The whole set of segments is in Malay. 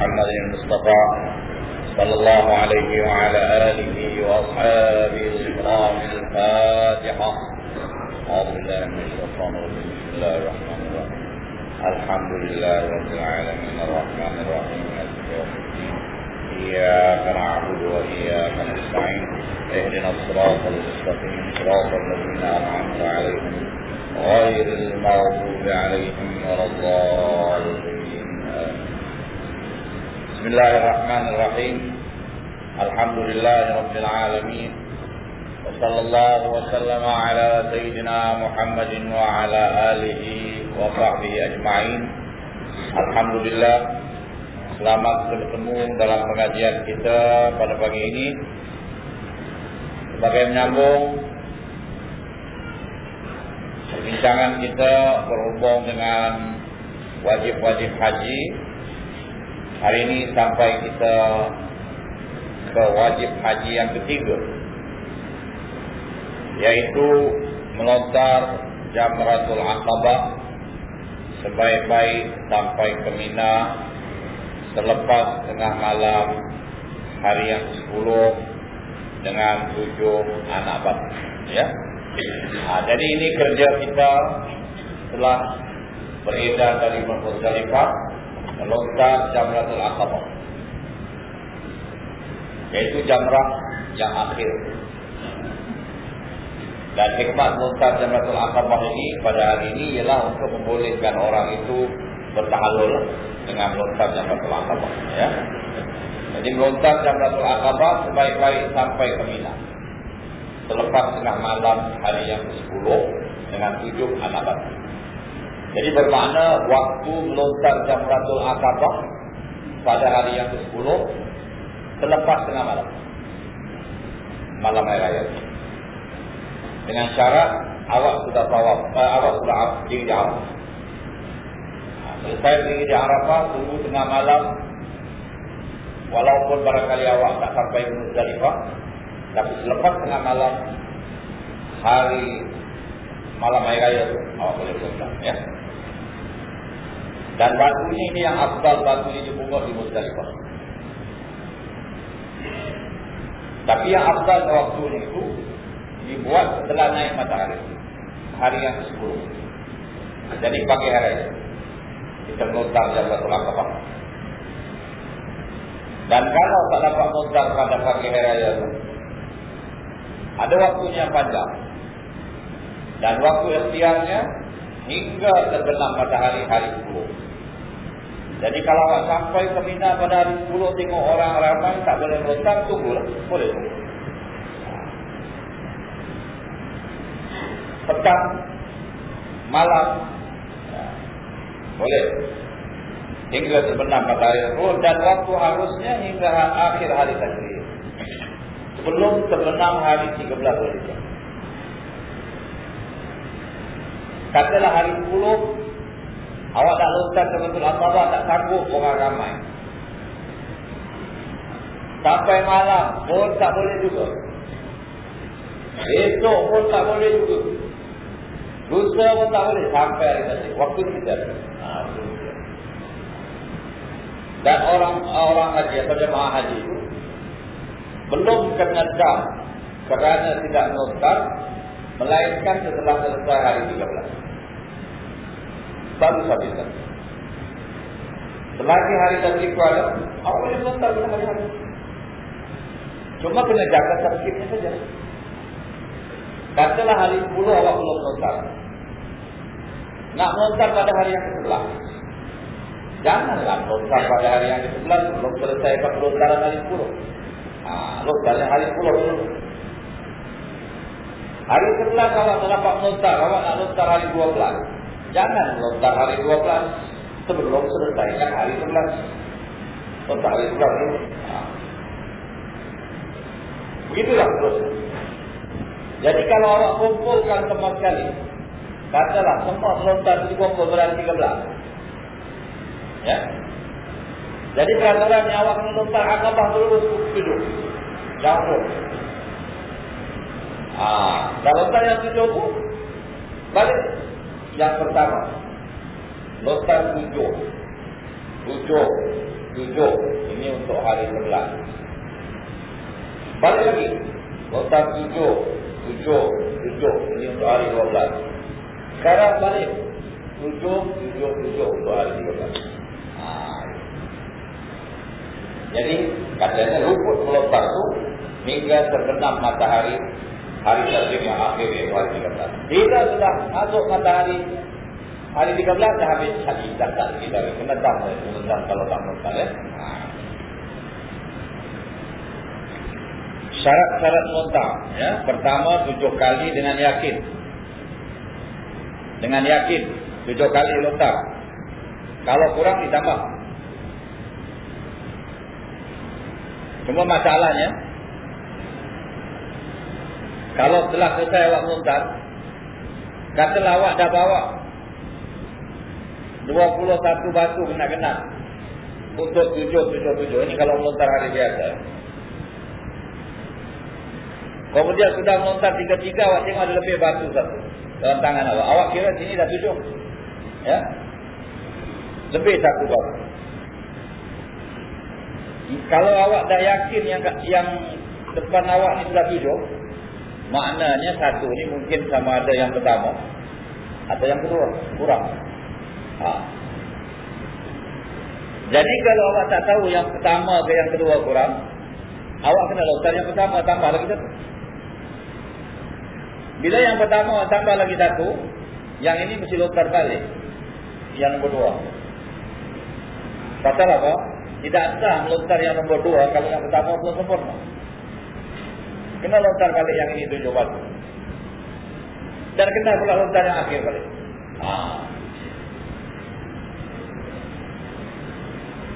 محمد المصطفى صلى الله عليه وعلى آله وأصحابه الكرام الفاتحة. أعوذ بالله من الشيطان الرجيم. بسم الله الرحمن الرحيم. الحمد لله رب العالمين. الرحمن الرحيم. مالك يوم الدين. إياك نعبد وإياك نستعين. اهدنا الصراط المستقيم. صراط الذين أنعمت عليهم غير المغضوب عليهم ولا الضالين. بسم الله الرحمن الرحيم الحمد لله رب العالمين وصلى الله وسلم على سيدنا محمد وعلى آله وصحبه أجمعين الحمد لله Selamat bertemu dalam pengajian kita pada pagi ini Sebagai menyambung Perbincangan kita berhubung dengan wajib-wajib haji Hari ini sampai kita ke wajib haji yang ketiga Yaitu melontar Jamratul Aqabah Sebaik-baik sampai ke Mina Selepas tengah malam Hari yang ke-10 Dengan tujuh anak batu Ya. Ha, Jadi ini kerja kita Telah beredar dari Muzdalifah Melontar Jamratul Aqabah Yaitu jamrah yang akhir. Dan hikmat melontar Jamratul Aqabah ini Pada hari ini ialah untuk membolehkan orang itu Bertahalul dengan melontar Jamratul Aqabah ya. Jadi melontar Jamratul Aqabah Sebaik-baik sampai ke Mina. Selepas tengah malam hari yang ke-10 Dengan tujuh anak batu Jadi bermakna Waktu melontar Jamratul Aqabah Pada hari yang ke-10 Selepas tengah malam. Malam hari raya. Dengan syarat Awak sudah tawaf eh, Awak sudah diri di Arafah. Selesai diri di Arafah Tunggu tengah malam. Walaupun barangkali awak tak sampai ke Muzdalifah Tapi selepas tengah malam Hari Malam hari raya Awak boleh berhutang ya? Dan batu ini, ini yang afdal Batu ini dipungut di Muzdalifah. Tapi yang afdal waktu itu Dibuat setelah naik matahari. Hari yang ke-10 Jadi pagi hari Kita melontar Jabatul Aqabah Dan kalau tak dapat melontar pada pagi hari raya itu Ada waktunya panjang. Dan waktu ikhtiarnya Hingga terbenam matahari hari 10 jadi kalau awak sampai ke Mina pada hari 10 tengok orang ramai tak boleh melontar, tunggulah. Boleh. Petang, malam, ya. boleh. Hingga terbenam matahari itu dan waktu harusnya hingga akhir hari tashriq. Sebelum terbenam hari 13 Zulhijjah. Katalah hari 10 Awak tak lontar ke betul Aqabah tak sanggup orang ramai. Sampai malam pun tak boleh juga. Esok pun tak boleh juga. Lusa pun tak boleh sampai hari tadi. Waktu kita. Dan orang orang haji atau jemaah haji itu belum kena dam kerana tidak lontar melainkan setelah selesai hari 13 baru sabitkan. Selagi hari tasbih ada, awak boleh lontar pada hari-hari. Cuma kena jaga tasbihnya saja. Katalah hari 10 awak belum lontar. Nak lontar pada hari yang ke-11. Janganlah lontar pada hari yang ke-11 belum selesai pada lontaran hari 10. Ah, lontarnya hari 10 dulu. Hari ke-11 awak tak dapat lontar, awak nak lontar hari 12. Jangan lontar hari 12 sebelum selesaikan hari 11. Lontar hari 11 ini. Begitulah terus. Jadi kalau awak kumpulkan semua sekali. Katalah semua lontar dikumpul berarti 13. Ya. Jadi peraturan yang awak kena lontar akabah dulu tujuh. Jangan dulu. Ah, kalau yang tujuh pun balik yang pertama Lontar tujuh Tujuh tujuh. Ini untuk hari sebelas. Balik lagi. Lontar tujuh. Tujuh. Tujuh. Ini untuk hari dua belas. Sekarang balik. Tujuh. Tujuh. Tujuh untuk hari tiga belas. Ha. Jadi katanya luput melontar itu hingga terbenam matahari hari yang akhir yaitu hari 13. Bila sudah masuk matahari hari 13 dah habis hari tak lagi kena dam menendam kalau tak ya. Ha. Syarat-syarat melontar ya. Pertama tujuh kali dengan yakin. Dengan yakin tujuh kali lontar. Kalau kurang ditambah. Cuma masalahnya kalau telah selesai awak melontar katalah awak dah bawa 21 batu kena-kena untuk tujuh tujuh tujuh ini kalau melontar hari biasa. Kemudian sudah melontar tiga-tiga awak tengok ada lebih batu satu dalam tangan awak. Awak kira sini dah tujuh. Ya. Lebih satu batu. Kalau awak dah yakin yang yang depan awak ni sudah tujuh, maknanya satu ni mungkin sama ada yang pertama atau yang kedua, kurang. Ha. Jadi kalau awak tak tahu yang pertama ke yang kedua kurang, awak kena lontar yang pertama tambah lagi satu. Bila yang pertama tambah lagi satu, yang ini mesti lontar balik. Yang nombor dua. Pasal apa? Tidak sah melontar yang nombor dua kalau yang pertama belum sempurna. Kena lontar balik yang ini tujuh batu. Dan kena pula lontar yang akhir balik. Ha.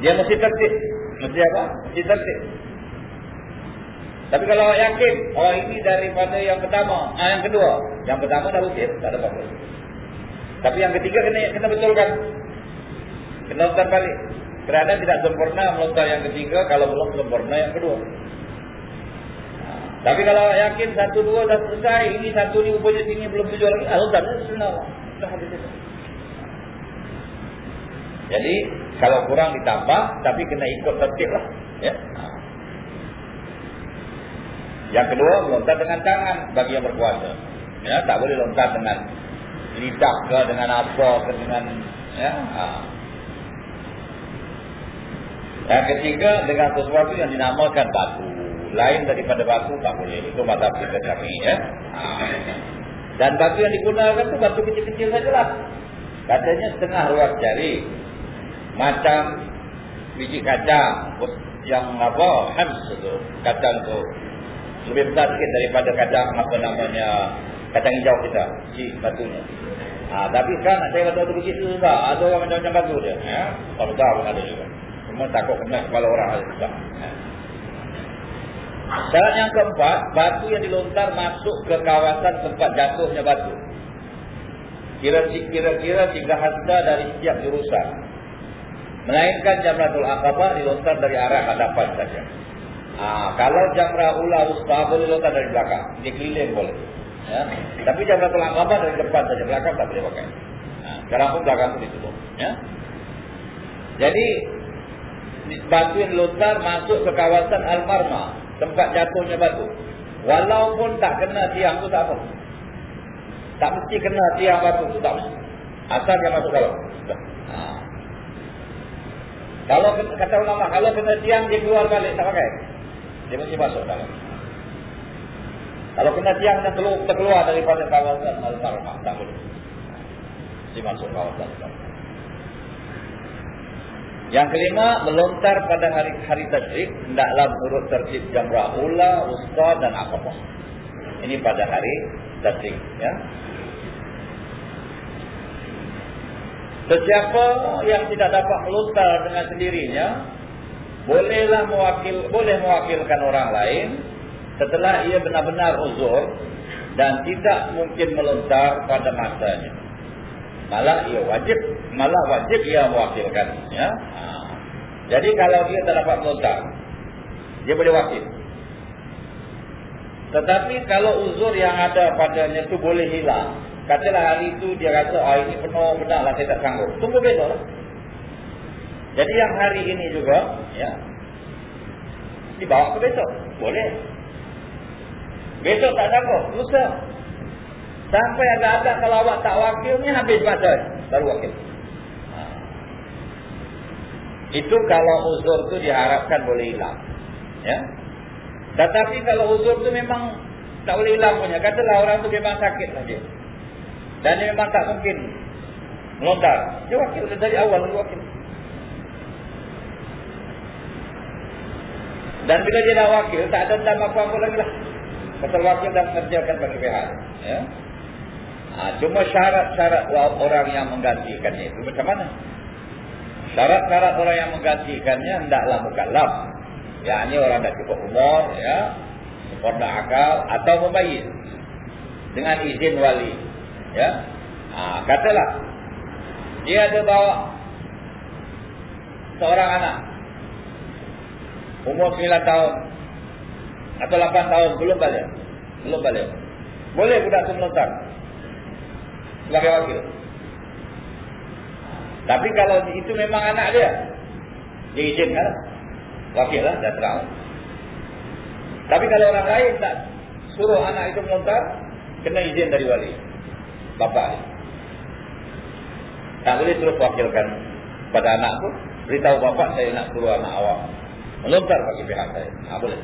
Dia mesti tertib. Mesti apa? Mesti tertib. Tapi kalau yakin, oh ini daripada yang pertama, ah yang kedua. Yang pertama dah bukit, tak ada apa-apa. Tapi yang ketiga kena kena betulkan. Kena lontar balik. Kerana tidak sempurna melontar yang ketiga kalau belum sempurna yang kedua. Tapi kalau yakin satu dua dah selesai, ini satu ni rupanya sini belum tujuh lagi, ah lontar senang. Jadi kalau kurang ditambah, tapi kena ikut tertib lah. Ya. Yang kedua, melontar dengan tangan bagi yang berkuasa. Ya, tak boleh lontar dengan lidah ke, dengan apa ke, dengan... Ya, ha. Yang ketiga dengan sesuatu yang dinamakan batu. Lain daripada batu tak boleh. Itu mata kita kami ya. Dan batu yang digunakan itu batu kecil-kecil sajalah. Katanya setengah ruas jari. Macam biji kacang yang apa? Hams itu. Kacang itu. Lebih besar sikit daripada kacang apa namanya kacang hijau kita. Si batunya. Ha, tapi kan nak cari batu-batu kecil itu susah. Ada orang macam-macam batu dia. Ya? Tahu pun ada juga. Cuma takut kena kepala orang ada juga. Syarat yang keempat, batu yang dilontar masuk ke kawasan tempat jatuhnya batu. Kira-kira tiga hasda dari setiap jurusan. Melainkan jamratul akabah dilontar dari arah hadapan saja. Ha, kalau jamrah ula usta boleh lontar dari belakang. Dikeliling boleh. Ya. Tapi jamratul akabah dari depan saja. Belakang tak boleh pakai. Ha, sekarang pun belakang itu ditutup. Ya. Jadi batu yang lontar masuk ke kawasan Al-Marma, tempat jatuhnya batu. Walaupun tak kena tiang tu tak apa. Tak mesti kena tiang batu tu tak mesti. Asal dia masuk dalam. Ha. Kalau kata ulama, kalau kena tiang dia keluar balik tak pakai. Dia mesti masuk dalam. Kalau kena tiang dan terkeluar daripada kawasan Al-Marma, tak boleh. Dia masuk kawasan Al-Marma. Yang kelima, melontar pada hari hari tasyrik hendaklah menurut tertib jamrah ula, usta dan akabah. Ini pada hari tasyrik, ya. Sesiapa yang tidak dapat melontar dengan sendirinya, bolehlah mewakil boleh mewakilkan orang lain setelah ia benar-benar uzur dan tidak mungkin melontar pada masanya malah ia wajib malah wajib ia mewakilkan ya ha. jadi kalau dia tak dapat melontar dia boleh wakil tetapi kalau uzur yang ada padanya itu boleh hilang katalah hari itu dia rasa ah ini penuh benar lah saya tak sanggup tunggu besok lah Jadi yang hari ini juga, ya, dibawa ke besok. Boleh. Besok tak sanggup. Lusa. Sampai agak-agak kalau awak tak wakilnya habis masa. Baru wakil. Ha. Itu kalau uzur tu diharapkan boleh hilang. Ya. Tetapi kalau uzur tu memang tak boleh hilang punya. Katalah orang tu memang sakit saja. Dan dia memang tak mungkin melontar. Dia wakil dari awal dia wakil. Dan bila dia dah wakil, tak ada dendam apa-apa lagi lah. Pasal wakil dah mengerjakan bagi pihak. Ya? Ha, cuma syarat-syarat orang yang menggantikannya itu macam mana? Syarat-syarat orang yang menggantikannya hendaklah mukallaf. Ya, ini orang dah cukup umur, ya, sempurna akal atau membayar dengan izin wali. Ya, ha, katalah dia ada bawa seorang anak umur 9 tahun atau 8 tahun belum balik belum balik boleh budak itu melontar sebagai wakil. Tapi kalau itu memang anak dia dia izinkan. Wakil lah dah terang. Tapi kalau orang lain tak suruh anak itu melontar kena izin dari wali. Bapak dia tak boleh terus wakilkan pada anak tu. Beritahu bapak saya nak suruh anak awak melontar bagi pihak saya. Tak boleh.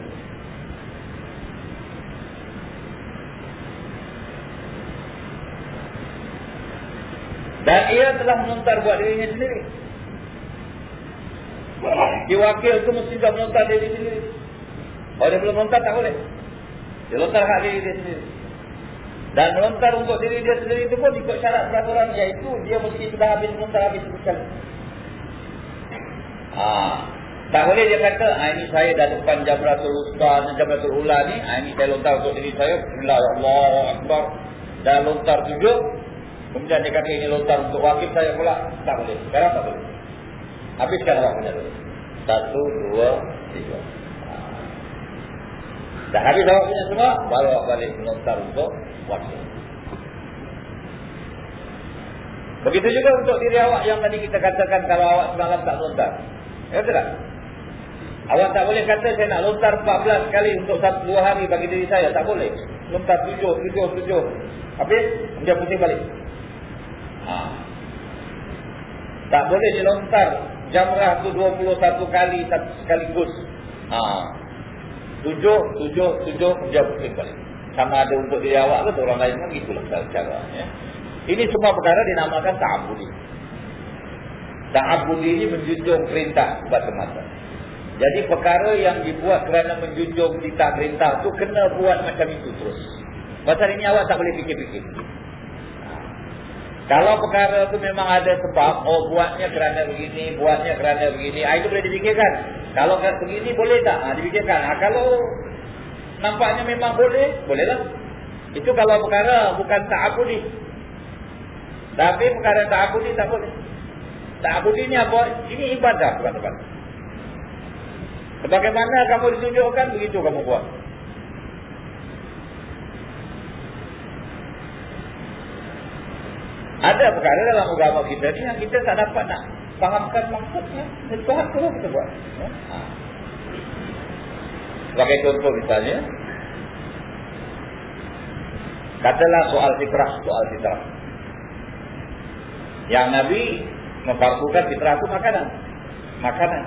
Dan ia telah melontar buat dirinya sendiri. Di wakil itu mesti juga melontar diri sendiri. Kalau dia belum melontar tak boleh. Dia lontar hak diri dia sendiri. Dan melontar untuk diri dia sendiri itu pun ikut syarat peraturan iaitu dia mesti sudah habis melontar habis sekali. Ah, tak boleh dia kata, ah, ini saya dah depan Jamratul Usta dan Jamratul Ula ni, ah, ini saya lontar untuk diri saya. Ya Allah, Akbar. Dah lontar tujuh. Kemudian dia kata ini lontar untuk wakil saya pula. Tak boleh. Sekarang tak boleh. Habiskan wakilnya dulu. Satu, dua, tiga. Ah. Dah habis wakilnya semua, baru balik melontar untuk wakil. Begitu juga untuk diri awak yang tadi kita katakan kalau awak semalam tak lontar. Ya tidak? Awak tak boleh kata saya nak lontar 14 kali untuk satu dua hari bagi diri saya. Tak boleh. Lontar 7, 7, 7. Habis, dia pusing balik. Ha. Tak boleh dilontar jamrah tu 21 kali sekaligus. Ha. 7, 7, 7, dia pusing balik. Sama ada untuk diri awak ke orang lain kan itulah cara. Ya. Ini semua perkara dinamakan ta'abudi. Ta'abudi ini menjunjung perintah semata-mata. Jadi perkara yang dibuat kerana menjunjung titah perintah tu kena buat macam itu terus. Pasal ini awak tak boleh fikir-fikir. Kalau perkara tu memang ada sebab, oh buatnya kerana begini, buatnya kerana begini, ah, itu boleh dipikirkan. Kalau begini boleh tak? Ha, dipikirkan. Ha, kalau nampaknya memang boleh, bolehlah. Itu kalau perkara bukan ta'abudi. Tapi perkara ta'abudi tak boleh. Ta'abudi ni apa? Ini ibadah ibadah. Sebagaimana kamu ditunjukkan, begitu kamu buat. Ada perkara dalam agama kita ni yang kita tak dapat nak fahamkan maksudnya. Jadi Tuhan tu kita buat. Ya? Ha. Sebagai contoh misalnya, katalah soal fitrah, soal fitrah. Yang Nabi memfarkukan fitrah itu makanan. Makanan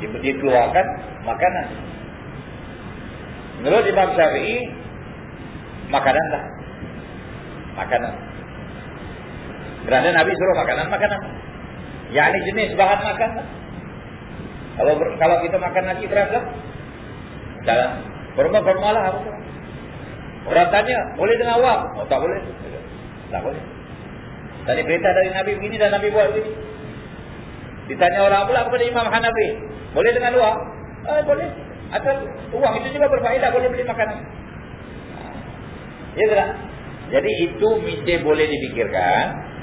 dikeluarkan makanan. Menurut Imam Syafi'i makanan lah. Makanan. Kerana Nabi suruh makanan, makanan. Yang ini jenis bahan makanan. Kalau kalau kita makan nasi terasa, jalan. Berma-berma lah harus. Orang tanya, boleh dengan wang? Oh, tak boleh. Tak boleh. Tadi berita dari Nabi begini dan Nabi buat begini. Ditanya orang pula kepada Imam Hanafi. Boleh dengan uang? Eh, boleh. Atau uang itu juga berfaedah. Boleh beli makanan. Ya tak? Jadi itu mesti boleh dipikirkan.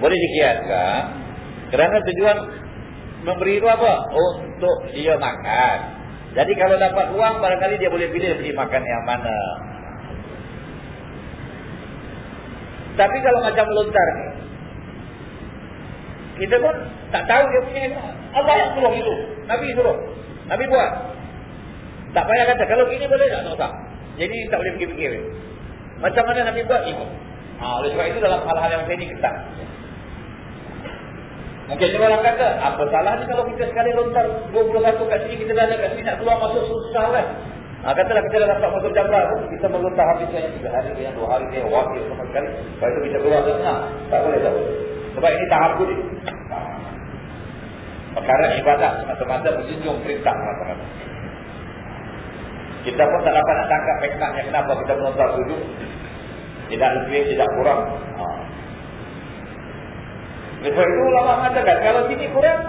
Boleh dikiaskan. Kerana tujuan memberi itu apa? Untuk dia makan. Jadi kalau dapat uang, barangkali dia boleh pilih beli makan yang mana. Tapi kalau macam lontar kita pun tak tahu dia punya. Allah yang suruh itu. Nabi suruh. Nabi buat. Tak payah kata, kalau gini boleh tak? Tak usah. Jadi tak boleh fikir-fikir. Macam mana Nabi buat, ikut. Ha, oleh sebab itu dalam hal-hal yang macam ini ketat. Mungkin juga orang kata, apa salahnya kalau kita sekali lontar 21 kat sini, kita dah ada kat sini, nak keluar masuk susah kan? Ha, katalah kita dah dapat masuk jambar pun, kita melontar habisnya yang 3 hari, yang 2 hari, yang wakil sama sekali. Lepas itu kita keluar ke. Tak boleh, tak boleh. Sebab ini tahap pun Perkara ibadat, masa-masa berjunjung perintah masa-masa. Kita pun tak dapat nak tangkap hikmahnya kenapa kita melontar tujuh. Tidak lebih, tidak kurang. Ha. Sebab itu ulama mengatakan, kalau sini kurang,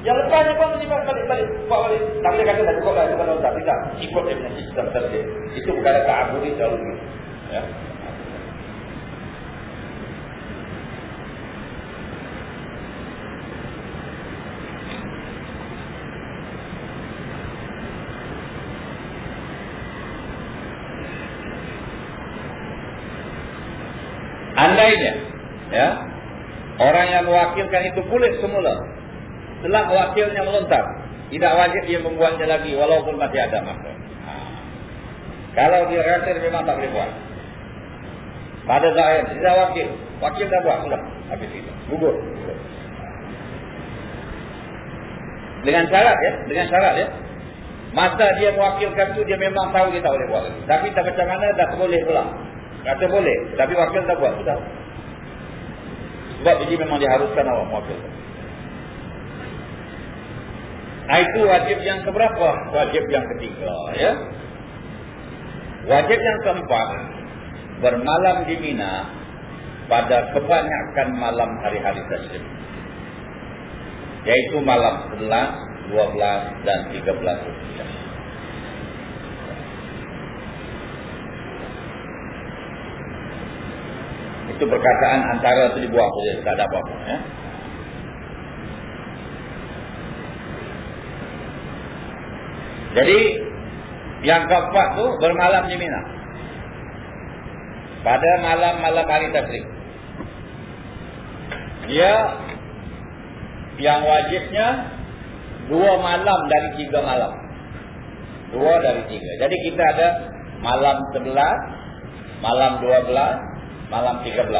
yang lepasnya pun mesti balik-balik. Buat balik. Tak boleh kata, tak cukup lah. Kalau tak, tidak. Ikut dia punya sistem tersebut. Itu bukan ada keabudi jauh lebih. Ya. Andainya, ya, orang yang mewakilkan itu kulit semula, setelah wakilnya melontar, tidak wajib dia membuatnya lagi walaupun masih ada masa. Ha. Kalau dia rasa memang tak boleh buat. Pada zahir, tidak wakil. Wakil dah buat, sudah. Habis itu. Gugur. Dengan syarat ya. Dengan syarat ya. Masa dia mewakilkan tu dia memang tahu dia tak boleh buat. Tapi tak macam mana, dah boleh pula. Kata boleh, tapi wakil tak buat, sudah. Sebab ini memang diharuskan awak mewakil. Nah, itu wajib yang keberapa? Wajib yang ketiga, ya. Wajib yang keempat, bermalam di Mina pada kebanyakan malam hari-hari taslim. Yaitu malam 11, 12 dan 13. Itu perkataan antara itu dibuang saja. Tak ada apa-apa. Ya. Jadi, yang keempat tu bermalam di Mina. Pada malam-malam hari tasrik. Dia yang wajibnya dua malam dari tiga malam. Dua dari tiga. Jadi kita ada malam sebelas, malam dua belas, malam 13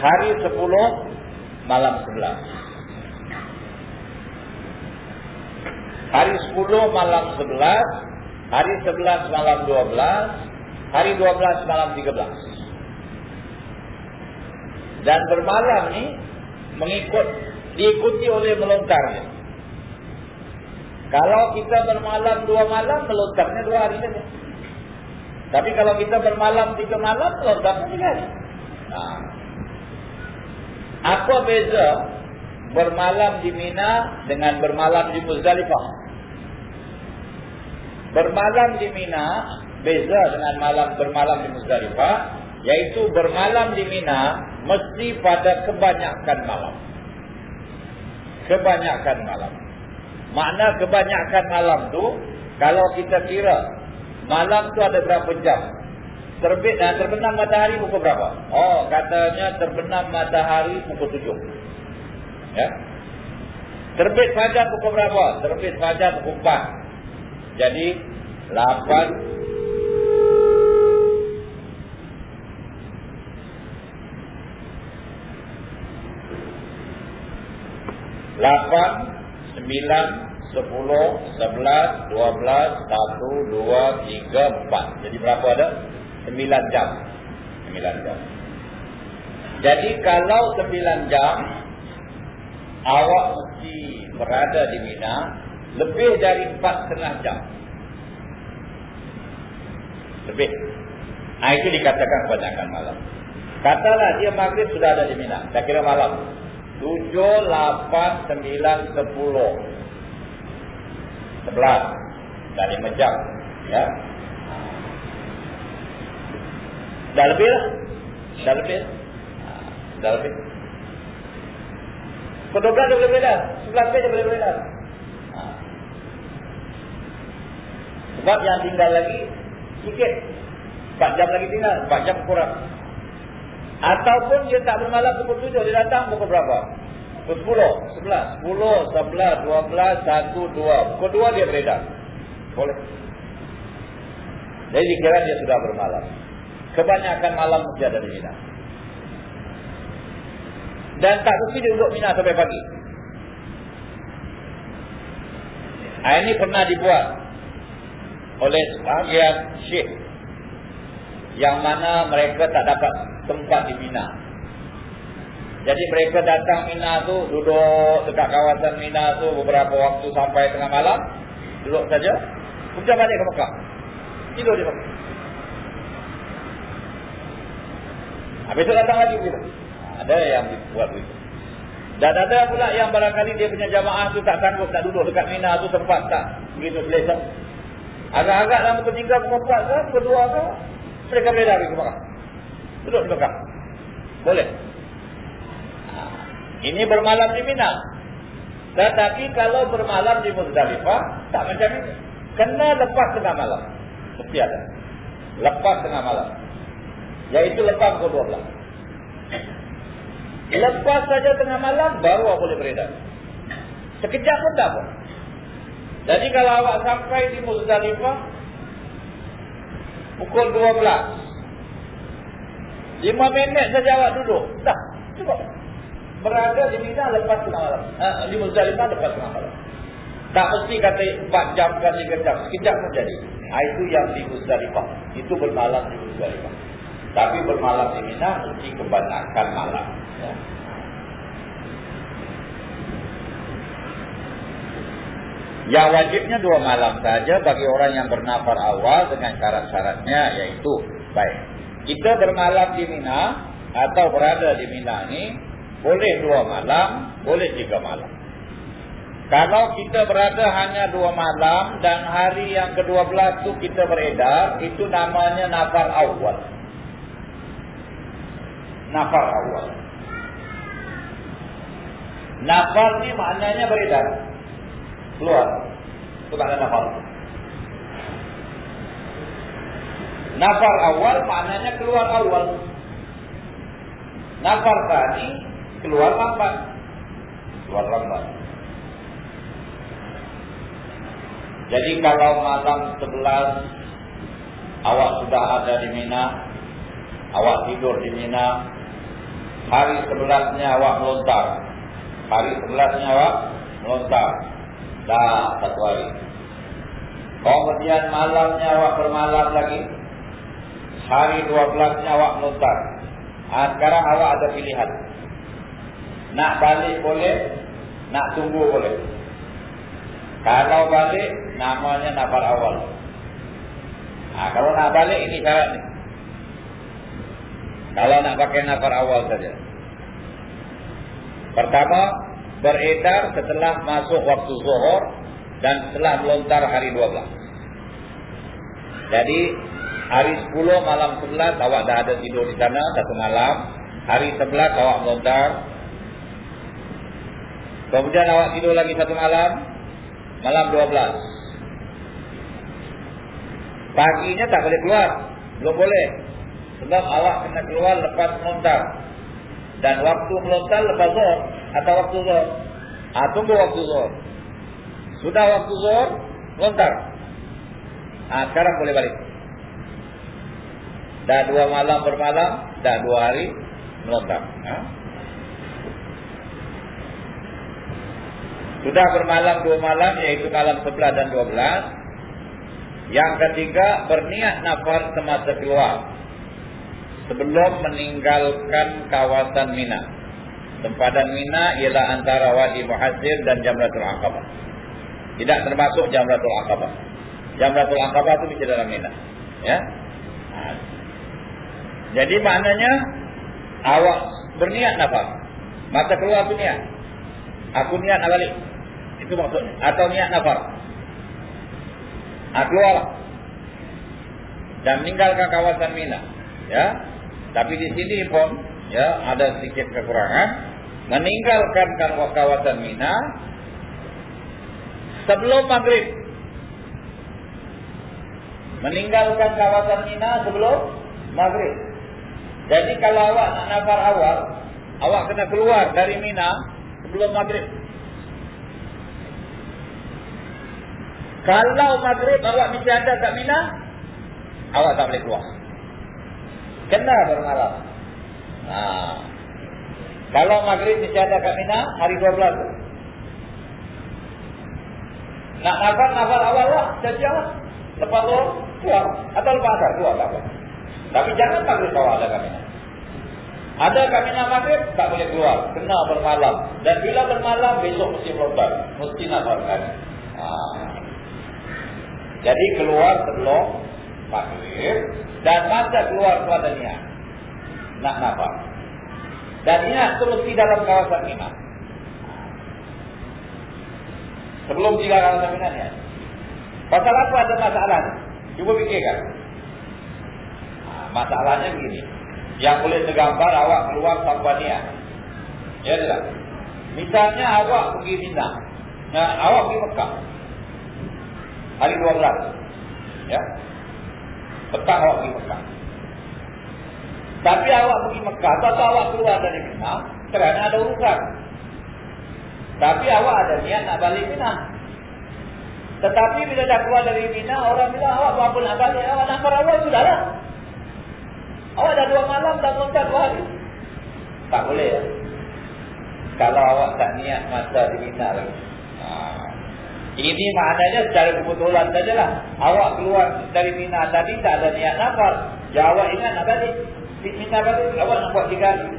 hari 10 malam 11 hari 10 malam 11 hari 11 malam 12 hari 12 malam 13 dan bermalam ni mengikut diikuti oleh melontarnya. Kalau kita bermalam dua malam melontarnya dua hari saja tapi kalau kita bermalam tiga malam, kalau dapat tiga hari. Apa beza bermalam di Mina dengan bermalam di Muzdalifah? Bermalam di Mina beza dengan malam bermalam di Muzdalifah, yaitu bermalam di Mina mesti pada kebanyakan malam. Kebanyakan malam. Makna kebanyakan malam tu kalau kita kira Malam tu ada berapa jam? Terbit dan terbenam matahari pukul berapa? Oh, katanya terbenam matahari pukul tujuh. Ya. Terbit fajar pukul berapa? Terbit fajar pukul empat. Jadi, lapan. Lapan, sembilan, sepuluh, sebelas, dua belas, satu, dua, tiga, empat. Jadi berapa ada? Sembilan jam. Sembilan jam. Jadi kalau sembilan jam, awak mesti berada di Mina lebih dari empat setengah jam. Lebih. Nah itu dikatakan kebanyakan malam. Katalah dia maghrib sudah ada di Mina. Saya kira malam. Tujuh, lapan, sembilan, sepuluh sebelas dan lima jam ya. Dah lebih lah. Dah lebih. Dah lebih. Kedua dah boleh beredar. Sebelas dah boleh beredar. Ha. sebab yang tinggal lagi sikit. Empat jam lagi tinggal empat jam kurang. Ataupun dia tak bermalam pukul 7, dia datang pukul berapa? Pukul 10, 11, 10, 11, 12, 1, 2. Pukul 2 dia beredar. Boleh. Jadi dikira dia sudah bermalam. Kebanyakan malam mesti ada di Mina. Dan tak mesti dia duduk Mina sampai pagi. Ah, ini pernah dibuat oleh sebagian syekh yang mana mereka tak dapat tempat di Mina. Jadi mereka datang Mina tu duduk dekat kawasan Mina tu beberapa waktu sampai tengah malam, duduk saja, kemudian balik ke Mekah. Tidur di Mekah. Habis itu datang lagi begitu. Ada yang buat begitu. Dan ada pula yang barangkali dia punya jamaah tu tak sanggup tak duduk dekat Mina tu sempat tak begitu selesa. Agak-agak dalam ketiga keempat ke, kedua ke, mereka boleh lari ke Mekah. Duduk di Mekah. Boleh. Ini bermalam di Mina. Tetapi kalau bermalam di Muzdalifah, tak macam ini. Kena lepas tengah malam. Mesti ada. Lepas tengah malam. Yaitu lepas pukul 12. Lepas saja tengah malam, baru boleh beredar. Sekejap pun tak pun. Jadi kalau awak sampai di Muzdalifah, pukul 12. 5 minit saja awak duduk. Dah, cukup berada di Mina lepas tengah malam. Ha, di Muzdalifah lepas tengah malam. Tak mesti kata 4 jam ke 3 jam. Sekejap pun jadi. Ha, itu yang di Muzdalifah. Itu bermalam di Muzdalifah. Tapi bermalam di Mina mesti kebanyakan malam. Ya. Yang wajibnya dua malam saja bagi orang yang bernafar awal dengan syarat-syaratnya yaitu baik. Kita bermalam di Mina atau berada di Mina ini boleh dua malam, boleh tiga malam. Kalau kita berada hanya dua malam dan hari yang kedua belas itu kita beredar, itu namanya nafar awal. Nafar awal. Nafar ni maknanya beredar. Keluar. Itu makna nafar. Nafar awal maknanya keluar awal. Nafar tadi keluar lambat. Keluar lambat. Jadi kalau malam 11 awak sudah ada di Mina, awak tidur di Mina, hari 11-nya awak melontar. Hari 11-nya awak melontar. Dah satu hari. Kemudian malamnya awak bermalam lagi. Hari 12-nya awak melontar. Ha, sekarang awak ada pilihan. Nak balik boleh, nak tunggu boleh. Kalau balik, namanya nafar awal. Nah, kalau nak balik, ini syarat ni. Kalau nak pakai nafar awal saja. Pertama, beredar setelah masuk waktu zuhur dan setelah melontar hari 12. Jadi, hari 10 malam 11 awak dah ada tidur di sana satu malam. Hari 11 awak melontar, Kemudian awak tidur lagi satu malam. Malam 12. Paginya tak boleh keluar. Belum boleh. Sebab awak kena keluar lepas melontar. Dan waktu melontar lepas zuhur. Atau waktu zuhur. Ah, tunggu waktu zuhur. Sudah waktu zuhur, melontar. Ah, sekarang boleh balik. Dah dua malam bermalam. Dah dua hari melontar. Ah. Sudah bermalam dua malam yaitu malam 11 dan 12. Yang ketiga berniat nafar semasa keluar. Sebelum meninggalkan kawasan Mina. Tempadan Mina ialah antara Wadi Muhasir dan Jamratul Aqabah. Tidak termasuk Jamratul Aqabah. Jamratul Aqabah itu bisa dalam Mina. Ya. Jadi maknanya awak berniat nafar. Masa keluar tu niat. Aku niat nak balik. Itu maksudnya. Atau niat nafar. Ah, keluar. Dan meninggalkan kawasan Mina. Ya. Tapi di sini pun ya ada sedikit kekurangan. Meninggalkan kawasan Mina sebelum maghrib. Meninggalkan kawasan Mina sebelum maghrib. Jadi kalau awak nak nafar awal, awak kena keluar dari Mina sebelum maghrib. Kalau maghrib awak mesti ada kat Mina, awak tak boleh keluar. Kena bermalam. Ha. Kalau maghrib mesti ada kat Mina, hari 12 Nak nafar, nafar awal lah. Jadi awak. Lepas tu, keluar. Atau lepas asar, keluar. Tak apa. Tapi jangan maghrib awak ada kat Mina. Ada kami nak maghrib, tak boleh keluar. Kena bermalam. Dan bila bermalam, besok mesti melontar. Mesti nak berkali. Ha. Jadi keluar sebelum maghrib. Dan masa keluar tu ada niat. Nak nafas. Dan niat terus di dalam kawasan Mina. Sebelum tiga kawasan Mina niat. Pasal apa ada masalah? Cuba fikirkan. Ha, masalahnya begini yang boleh tergambar awak keluar tanpa niat. Ya tidak? Misalnya awak pergi Mina. Nah, awak pergi Mekah. Hari 12. Ya. Petang awak pergi Mekah. Tapi awak pergi Mekah atau awak keluar dari Mina kerana ada urusan. Tapi awak ada niat nak balik Mina. Tetapi bila dah keluar dari Mina, orang bilang awak apa nak balik, awak nak perawat sudahlah. Awak dah dua malam dah lontar dua hari. Tak boleh ya. Kalau awak tak niat masa di Mina lagi. Ha. Ini maknanya secara kebetulan sajalah. Awak keluar dari Mina tadi tak ada niat nafas. Ya awak ingat nak balik. Mina balik, awak nak buat tiga hari.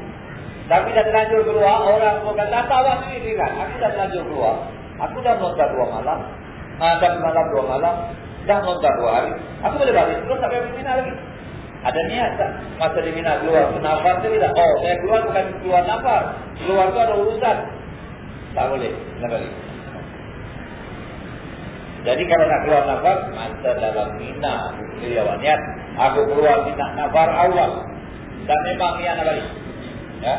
Tapi dah terlanjur keluar, orang kata, tak awak sendiri kan. Aku dah terlanjur keluar. Aku dah lontar dua malam. Ha, dah malam dua malam. Dah lontar dua hari. Aku boleh balik. Terus sampai di Mina lagi. Ada niat tak masa di Mina keluar nafas tu tidak? Oh, saya keluar bukan keluar nafas. Keluar tu ada urusan. Tak boleh. Tak boleh. Jadi kalau nak keluar nafas, masa dalam Mina. Jadi awak niat. Aku keluar Mina nafas awal. Dan memang niat nak balik. Ya.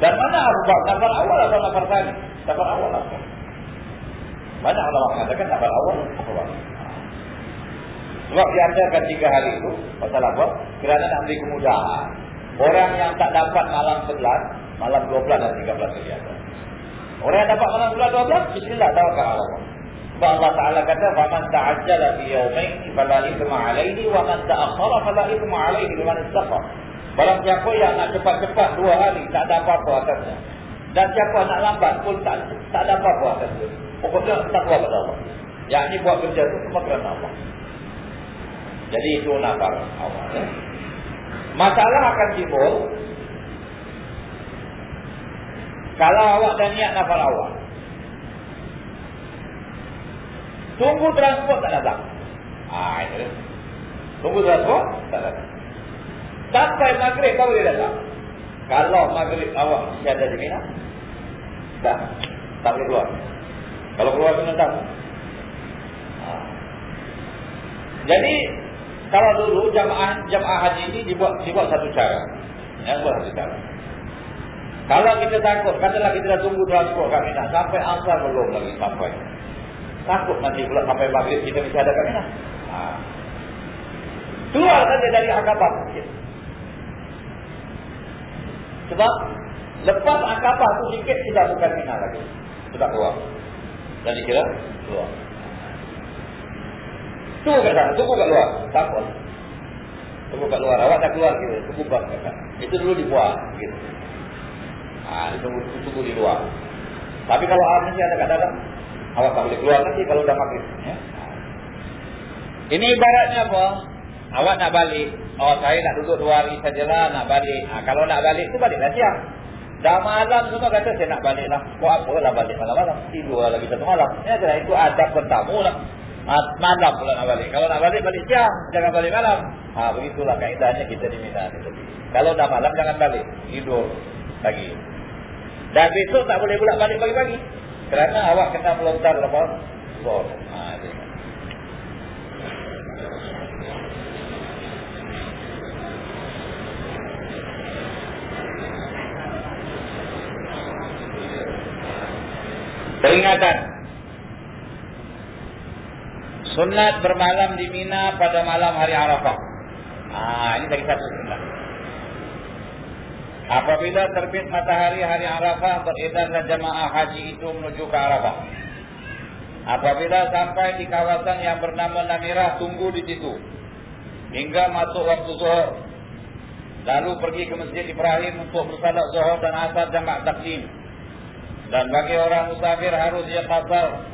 Dan mana aku buat nafas awal atau nafas tadi? Nafas awal apa? Banyak orang mengatakan nafas awal. Apa balik? Sebab diadakan tiga hari itu Pasal apa? Kerana nak beri kemudahan Orang yang tak dapat malam 11 Malam 12 dan 13 kelihatan Orang yang dapat malam 11 12 Bismillah tawakal Allah. Sebab Allah Ta'ala kata Faman ta'ajjala fi yawmain Fala ithma alaihi Wa man ta'akhara Fala ithma alaihi Wa man istafar Barang siapa yang nak cepat-cepat dua hari Tak ada apa-apa atasnya. Dan siapa nak lambat pun tak, tak ada apa-apa atasnya. Pokoknya tak buat pada Allah. Yang ini buat kerja itu semua kerana Allah. Jadi itu nafar awal. Ya. Masalah akan timbul kalau awak dah niat nafar awal. Tunggu transport tak datang. Ah, itu. Tunggu transport tak datang. Sampai maghrib kau boleh datang. Kalau maghrib awak masih ada di Mina, tak, tak boleh keluar. Kalau keluar kena tak. Ah. Jadi kalau dulu jamaah jamaah haji ini dibuat dibuat satu cara. Yang buat satu cara. Kalau kita takut, katalah kita dah tunggu transport kami nak sampai asal belum lagi sampai. Takut nanti pula sampai maghrib kita bisa ada kami nak. Ha. Keluar saja dari akabah. Sebab lepas akabah tu sikit sudah bukan mina lagi. Sudah keluar. Dan dikira keluar. Tunggu kat sana, tunggu kat luar. Tak apa. Tunggu kat luar. Awak tak keluar kita, tunggu kat sana. Itu dulu dibuat. Gitu. Ha, tunggu, tunggu di luar. Tapi kalau awak masih ada kat dalam, awak tak boleh keluar nanti kalau dah maghrib. Ya? Ini ibaratnya apa? Awak nak balik. Oh, saya nak duduk dua hari sajalah nak balik. Ha, kalau nak balik tu baliklah siang. Dah malam semua kata saya nak balik lah. Buat apa lah balik malam-malam. Tidur lagi satu malam. Ya, itu adab bertamu lah. Malam pula nak balik. Kalau nak balik, balik siang. Jangan balik malam. Ha, begitulah kaedahnya kita di Mina. Kalau dah malam, jangan balik. Tidur lagi. Dan besok tak boleh pula balik pagi-pagi. Kerana awak kena melontar lepas. Zor. Ha, Peringatan Sunat bermalam di Mina pada malam hari Arafah. Ah, ini dari satu sunnah. Apabila terbit matahari hari Arafah, beredarlah jamaah haji itu menuju ke Arafah. Apabila sampai di kawasan yang bernama Namirah, tunggu di situ. Hingga masuk waktu zuhur. Lalu pergi ke Masjid Ibrahim untuk bersalat zuhur dan asar jamaah taklim. Dan bagi orang musafir harus dia kasar.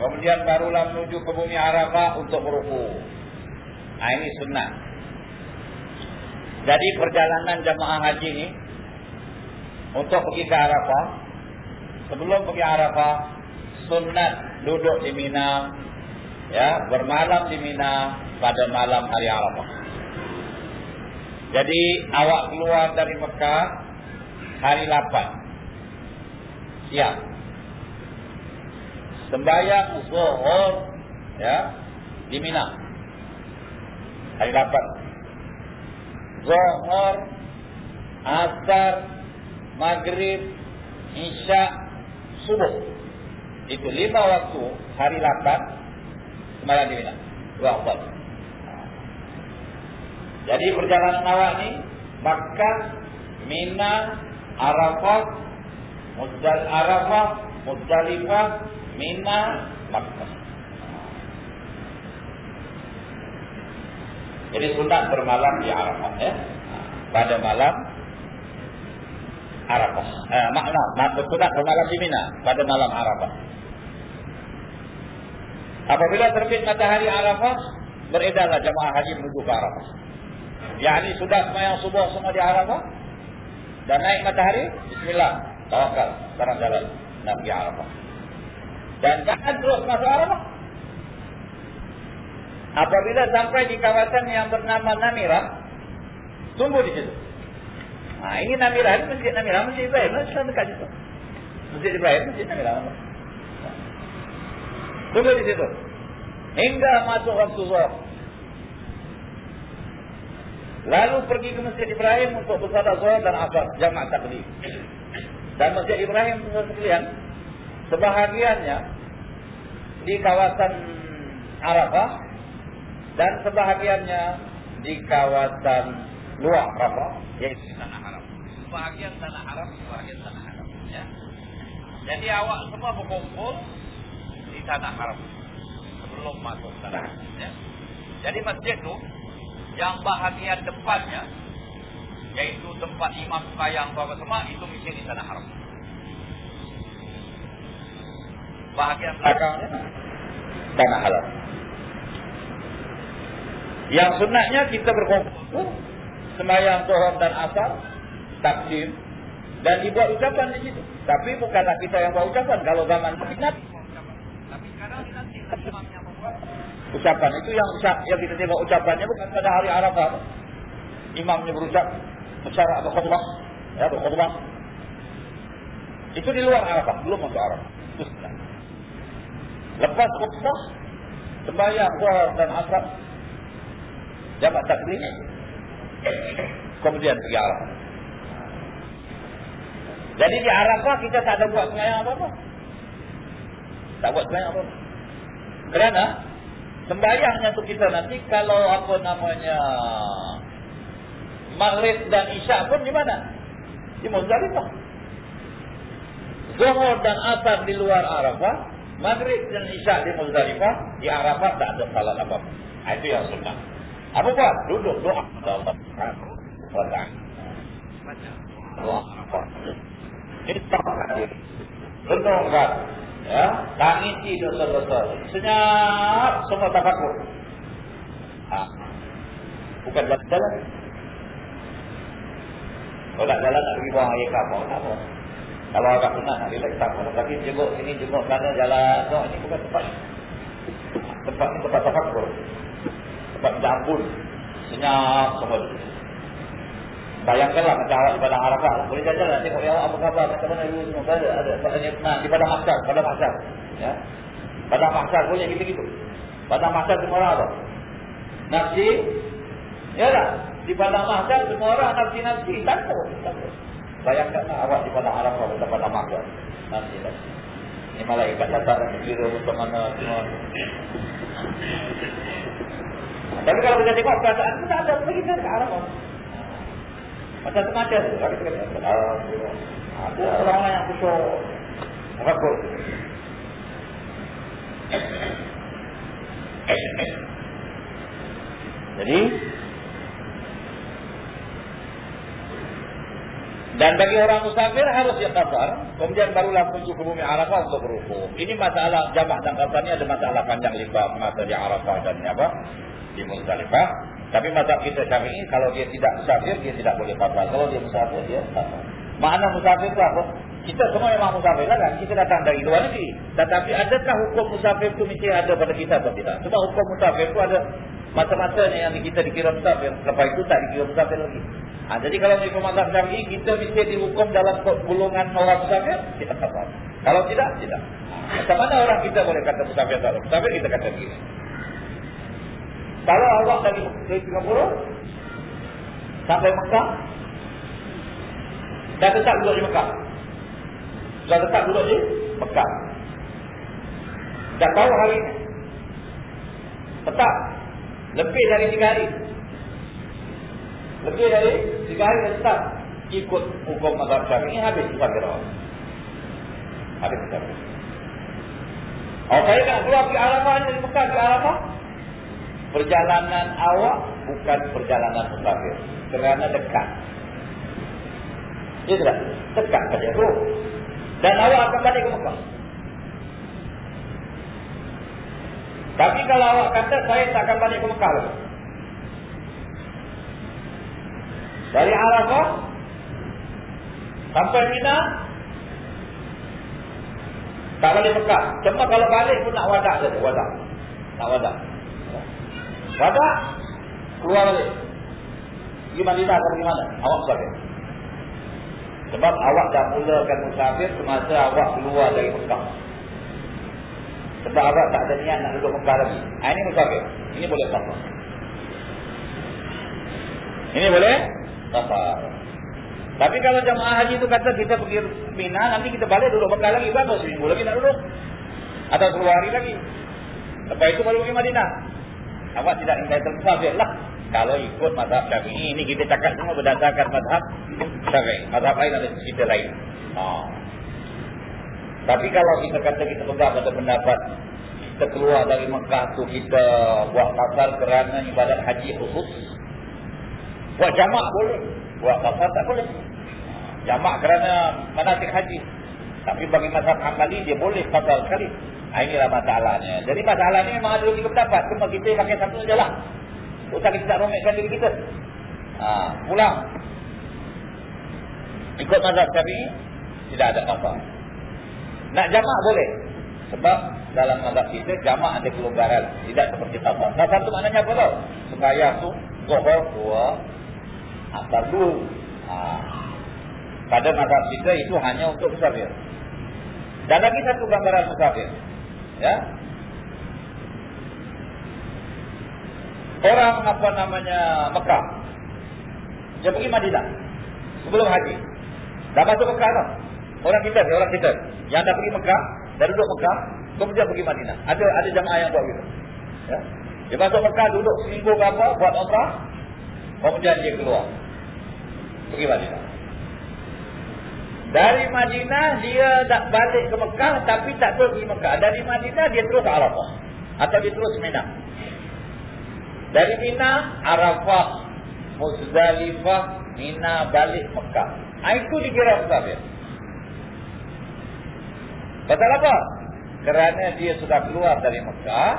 Kemudian barulah menuju ke bumi Arafah untuk beruku. Nah, ini sunnah. Jadi perjalanan jamaah haji ini untuk pergi ke Arafah sebelum pergi Arafah sunat duduk di Mina ya bermalam di Mina pada malam hari Arafah. Jadi awak keluar dari Mekah hari 8 siap sembahyang zuhur ya di Mina. Hari 8 zuhur asar maghrib, isya, subuh. Itu lima waktu hari lapan semalam di Mina. Dua waktu. Jadi perjalanan awak ni Makkah, Mina, Arafah, Muzdal Arafah, Muzdalifah, Mina, Makkah. Jadi sunat bermalam di Arafah ya. Pada malam Arafah. Eh, makna, makna sunat bermalam di Mina pada malam Arafah. Apabila terbit matahari Arafah, beredarlah jemaah haji menuju ke Arafah. Yani sudah semayang subuh semua di Arafah dan naik matahari, Bismillah, tawakal, sekarang jalan nak pergi Arafah. Dan jangan terus masuk Arafah. Apabila sampai di kawasan yang bernama Namira, tunggu di situ. Ha, ini Namirah, ini Masjid Namirah, Masjid Ibrahim, lah, Masjid dekat situ. Masjid Ibrahim, Masjid Namirah. Tunggu di situ. Hingga masuk waktu zuhur. Lalu pergi ke Masjid Ibrahim untuk bersalat zuhur dan asar jamaah taklim. Dan Masjid Ibrahim sekalian, sebahagiannya di kawasan Arafah dan sebahagiannya di kawasan luar Arafah, yaitu di sana sebahagian tanah haram, sebahagian tanah haram. Ya. Jadi awak semua berkumpul di tanah haram sebelum masuk tanah haram. Ya. Jadi masjid itu yang bahagian depannya, yaitu tempat imam sembahyang apa semua, itu mesti di tanah haram. Bahagian belakangnya tanah haram. Yang sunatnya kita berkumpul sembahyang zuhur dan asar takdim dan dibuat ucapan di situ. Tapi bukanlah kita yang buat ucapan. Kalau zaman Nabi Tapi sekarang nanti imamnya ucapan itu yang yang kita tengok ucapannya bukan pada hari Arafah. Imamnya berucap secara berkhutbah, ya berkhutbah. Itu di luar Arafah, belum masuk Arafah. Lepas khutbah, sembahyang zuhur dan asar, jamak takdim, kemudian pergi Arafah. Jadi di Arafah kita tak ada buat sembahyang apa-apa. Tak buat sembahyang apa-apa. Kerana sembahyangnya untuk kita nanti kalau apa namanya Maghrib dan Isya pun di mana? Di Muzdalifah. Zuhur dan Asar di luar Arafah, Maghrib dan Isya di Muzdalifah, di Arafah tak ada salat apa-apa. Itu yang sunnah. Apa buat? Duduk doa. Baca. Doa. Renungkan. Ya, tangisi dosa-dosa. Senyap semua tafakur. Ha. Bukan jalan-jalan. Kalau tak jalan nak pergi buang air kapal. Apa? Kalau agak penat nak relax tak apa. Tapi jenguk sini, jenguk sana, jalan. No, ini bukan tempat. Tempat ini tempat tafakur. Tempat jambul. Senyap semua. Bayangkanlah macam awak di padang Arafah. Boleh jalan lah. Tengok ya apa khabar. Macam mana ibu semua. Ada. Ada. Tenang. Di padang masyar. Padang masyar. Ya. Padang masyar punya gitu-gitu. Padang masyar semua orang apa? Nafsi. Ya lah. Di padang masyar semua orang nafsi-nafsi. Takut. Bayangkanlah awak di padang Arafah. Di padang masyar. Nafsi-nafsi. Ini malaikat datang dan kira untuk mana semua. Tapi kalau kita tengok perasaan kita ada lagi kan ke Arafah. Macam semacam tu. Lagi kita kata, ada orang-orang yang khusyuk. Rakut. Jadi Dan bagi orang musafir harus dia kafar. Kemudian barulah menuju ke bumi Arafah untuk berhukum. Ini masalah jamak dan kafar ini ada masalah panjang lebar masa di Arafah dan apa di Muzdalifah. Tapi masa kita ini kalau dia tidak musafir dia tidak boleh kafar. Kalau dia musafir dia kafar. Makna musafir itu apa? Kita semua memang musafir lah kan? Kita datang dari luar negeri. Tetapi adakah hukum musafir itu mesti ada pada kita atau tidak? Sebab hukum musafir itu ada masa-masanya yang kita dikira musafir. Lepas itu tak dikira musafir lagi. Ha, jadi kalau mengikut mazhab syafi'i, kita mesti dihukum dalam golongan orang musafir, kita kata. Kalau tidak, tidak. Macam mana orang kita boleh kata musafir atau musafir, kita kata begini. Kalau Allah dari, dari Singapura, sampai Mekah, dah tetap duduk di Mekah. Dah tetap duduk di Mekah. Dah tahu hari ini. Tetap. Lebih dari tiga hari. Lebih dari tiga hari tetap ikut hukum mazhab syafi'i habis musafir awak. Habis musafir. Kalau saya nak keluar pergi Arafah dari Mekah ke Arafah, perjalanan awak bukan perjalanan musafir. Kerana dekat. Ya tidak? Dekat saja tu. Dan awak akan balik ke Mekah. Tapi kalau awak kata saya tak akan balik ke Mekah lagi. Dari Arafah sampai Mina tak balik Mekah. Cuma kalau balik pun nak wadah saja, wadah. Nak wadah. Wadah keluar balik. Pergi Madinah atau pergi mana? Awak musafir. Sebab awak dah mulakan musafir semasa awak keluar dari Mekah. Sebab awak tak ada niat nak duduk Mekah lagi. Ha, ini musafir. Ini boleh safar. Ini boleh safar. Tapi kalau jamaah haji itu kata kita pergi Mina, nanti kita balik duduk Mekah lagi. Berapa seminggu lagi nak duduk? Atau sepuluh hari lagi? Lepas itu baru pergi Madinah. Awak tidak entitled musafir lah. Kalau ikut mazhab syafi'i, ini kita cakap semua berdasarkan mazhab syafi'i. Mazhab lain ada cerita lain. Oh. Tapi kalau kita kata kita pegang pada pendapat kita keluar dari Mekah tu kita buat pasal kerana ibadat haji khusus Buat jamak boleh. Buat kasar tak boleh. Jamak kerana manasik haji. Tapi bagi mazhab Hanbali dia boleh kasar sekali. Ha, inilah masalahnya. Jadi masalah ni memang ada lagi pendapat. Cuma kita pakai satu saja lah. Usah kita tak rumikkan diri kita. Ha, pulang. Ikut mazhab Syafi'i tidak ada kasar. Nak jamak boleh. Sebab dalam mazhab kita jamak ada kelonggaran. Tidak seperti kasar. Kasar tu maknanya apa tau? Sembayang tu. Zohor dua asar dulu. Ha. Pada mazhab kita itu hanya untuk musafir. Dan lagi satu gambaran musafir. Ya. Orang apa namanya Mekah. Dia pergi Madinah. Sebelum haji. Dah masuk Mekah tak? Orang kita, orang kita. Yang dah pergi Mekah. Dah duduk Mekah. Kemudian pergi Madinah. Ada ada jamaah yang buat gitu. Ya. Dia masuk Mekah duduk seminggu ke apa. Buat umrah. Kemudian dia keluar pergi Madinah. Dari Madinah dia tak balik ke Mekah tapi tak terus pergi Mekah. Dari Madinah dia terus ke Arafah atau dia terus Mina. Dari Mina Arafah, Muzdalifah, Mina balik Mekah. Ah, itu dikira musafir. Betul apa? Kerana dia sudah keluar dari Mekah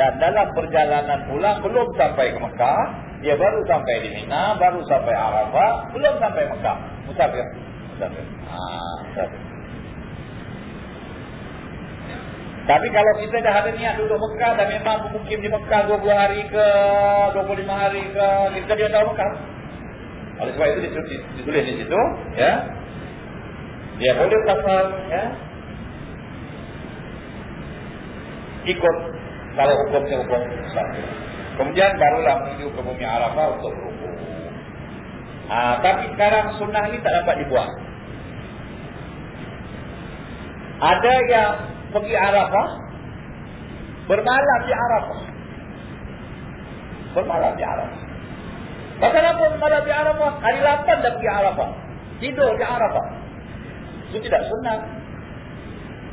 dan dalam perjalanan pulang belum sampai ke Mekah, dia baru sampai di Mina, baru sampai Arafah, belum sampai Mekah. Musafir. Musafir. Ah. Tapi kalau kita dah ada niat duduk Mekah dan memang mungkin di Mekah 20 hari ke 25 hari ke kita dia tahu Mekah. Oleh sebab itu ditulis di situ, ya. Dia boleh kasar, ya. Ikut kalau hukumnya hukum musafir. Kemudian barulah menuju ke bumi Arafah untuk berhubung. Ha, tapi sekarang sunnah ini tak dapat dibuat. Ada yang pergi Arafah, bermalam di Arafah. Bermalam di Arafah. Pasal apa bermalam di Arafah? Hari 8 dah pergi Arafah. Tidur di Arafah. Itu tidak sunat.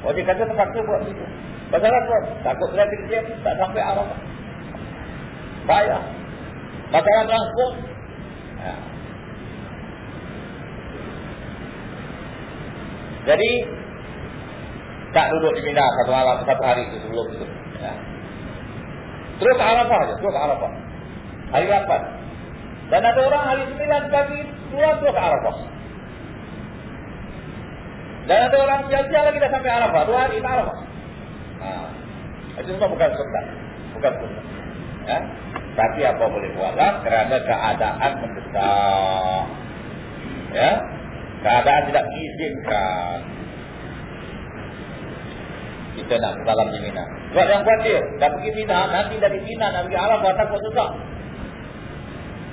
Oh dia kata terpaksa buat itu. Pasal apa? Takut berada dia tak sampai Arafah. Bayar. Masalah transport. Ya. Jadi tak duduk di Mina satu malam satu hari itu sebelum itu. Ya. Terus ke Arafah aja, terus ke Arafah. Hari 8. Dan ada orang hari 9 pagi keluar terus ke Arafah. Dan ada orang siap-siap lagi dah sampai Arafah, dua hari ke Arafah. Ha. Itu semua bukan sunnah. Bukan sunnah. Ya. Tapi apa boleh buatlah kerana keadaan mendesak. Ya. Keadaan tidak mengizinkan kita nak ke dalam di Mina. Sebab yang khawatir, dah pergi Mina, nanti dari Mina nak pergi Arafah, takut susah.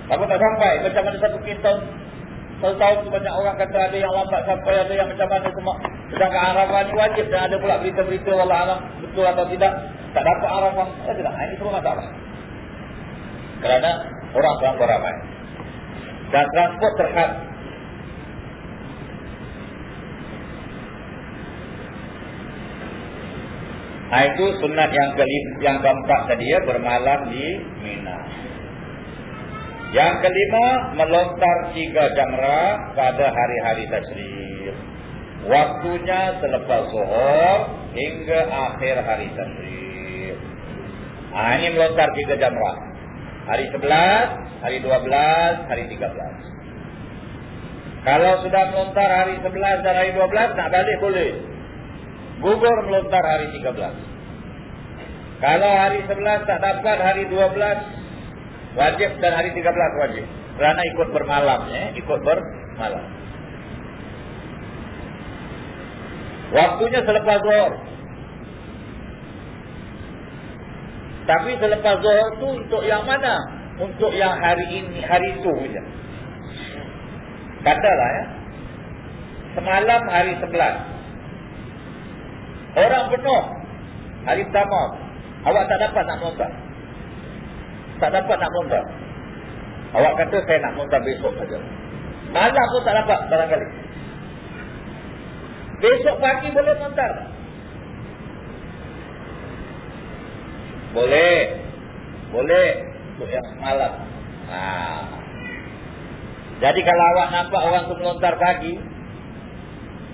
Takut tak sampai, macam mana satu kita satu tahun tu banyak orang kata ada yang lambat sampai, ada yang macam mana semua. Sedangkan Arafah ni wajib dan ada pula berita-berita Allah alam, betul atau tidak. Tak dapat Arafah, ya tidak. Ini semua masalah. Kerana orang terlalu ramai. Dan transport terhad Nah itu sunat yang kelima, yang keempat tadi ya bermalam di Mina. Yang kelima melontar tiga jamrah pada hari-hari tasrif. Waktunya selepas zuhur hingga akhir hari tasrif. Nah ini melontar tiga jamrah. Hari 11, hari 12, hari 13. Kalau sudah melontar hari 11 dan hari 12 nak balik boleh gugur melontar hari 13. Kalau hari 11 tak dapat hari 12 wajib dan hari 13 wajib. Kerana ikut bermalam ya, ikut bermalam. Waktunya selepas zuhur. Tapi selepas zuhur tu untuk yang mana? Untuk yang hari ini, hari itu saja. Katalah ya. Semalam hari 11. Orang penuh. Hari pertama. Awak tak dapat nak muntah. Tak dapat nak muntah. Awak kata saya nak muntah besok saja. Malam pun tak dapat barangkali. Besok pagi boleh muntah. Boleh. Boleh. Untuk yang malam. Nah. Jadi kalau awak nampak orang tu melontar pagi.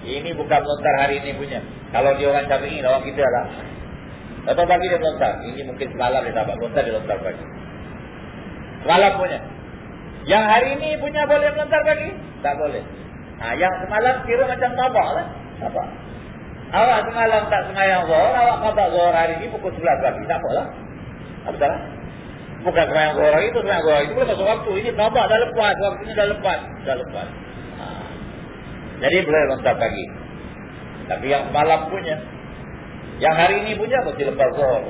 Ini bukan melontar hari ini punya. Kalau dia orang Syafi'i, orang kita lah. Atau pagi dia lontar. Ini mungkin semalam dia dapat lontar, dia lontar pagi. Semalam punya. Yang hari ini punya boleh melontar pagi? Tak boleh. Ha, yang semalam kira macam tabak lah. Tabak. Awak semalam tak semayang zuhur, awak kata zuhur hari ini pukul 11 pagi. Tak apa lah. Apa salah? Bukan semayang zuhur hari itu, semayang zuhur hari itu boleh masuk waktu. Ini tabak dah lepas, waktu ini dah lepas. Dah lepas. Ha. Jadi boleh lontar pagi. Tapi yang malam punya. Yang hari ini punya mesti lepas zuhur.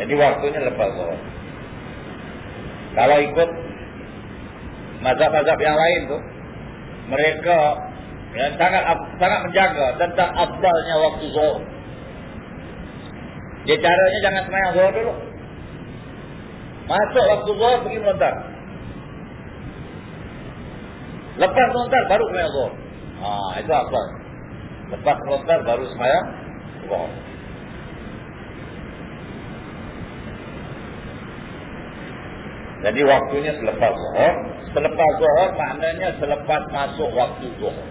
Jadi waktunya lepas zuhur. Kalau ikut mazhab-mazhab yang lain tu, mereka yang sangat sangat menjaga tentang abdalnya waktu zuhur. Dia caranya jangan semayang zuhur dulu. Masuk waktu zuhur pergi melontar. Lepas lontar baru semayang zuhur. Ha, itu apa? Lepas lontar baru semayang zuhur. Jadi waktunya selepas zuhur. Selepas zuhur maknanya selepas masuk waktu zuhur.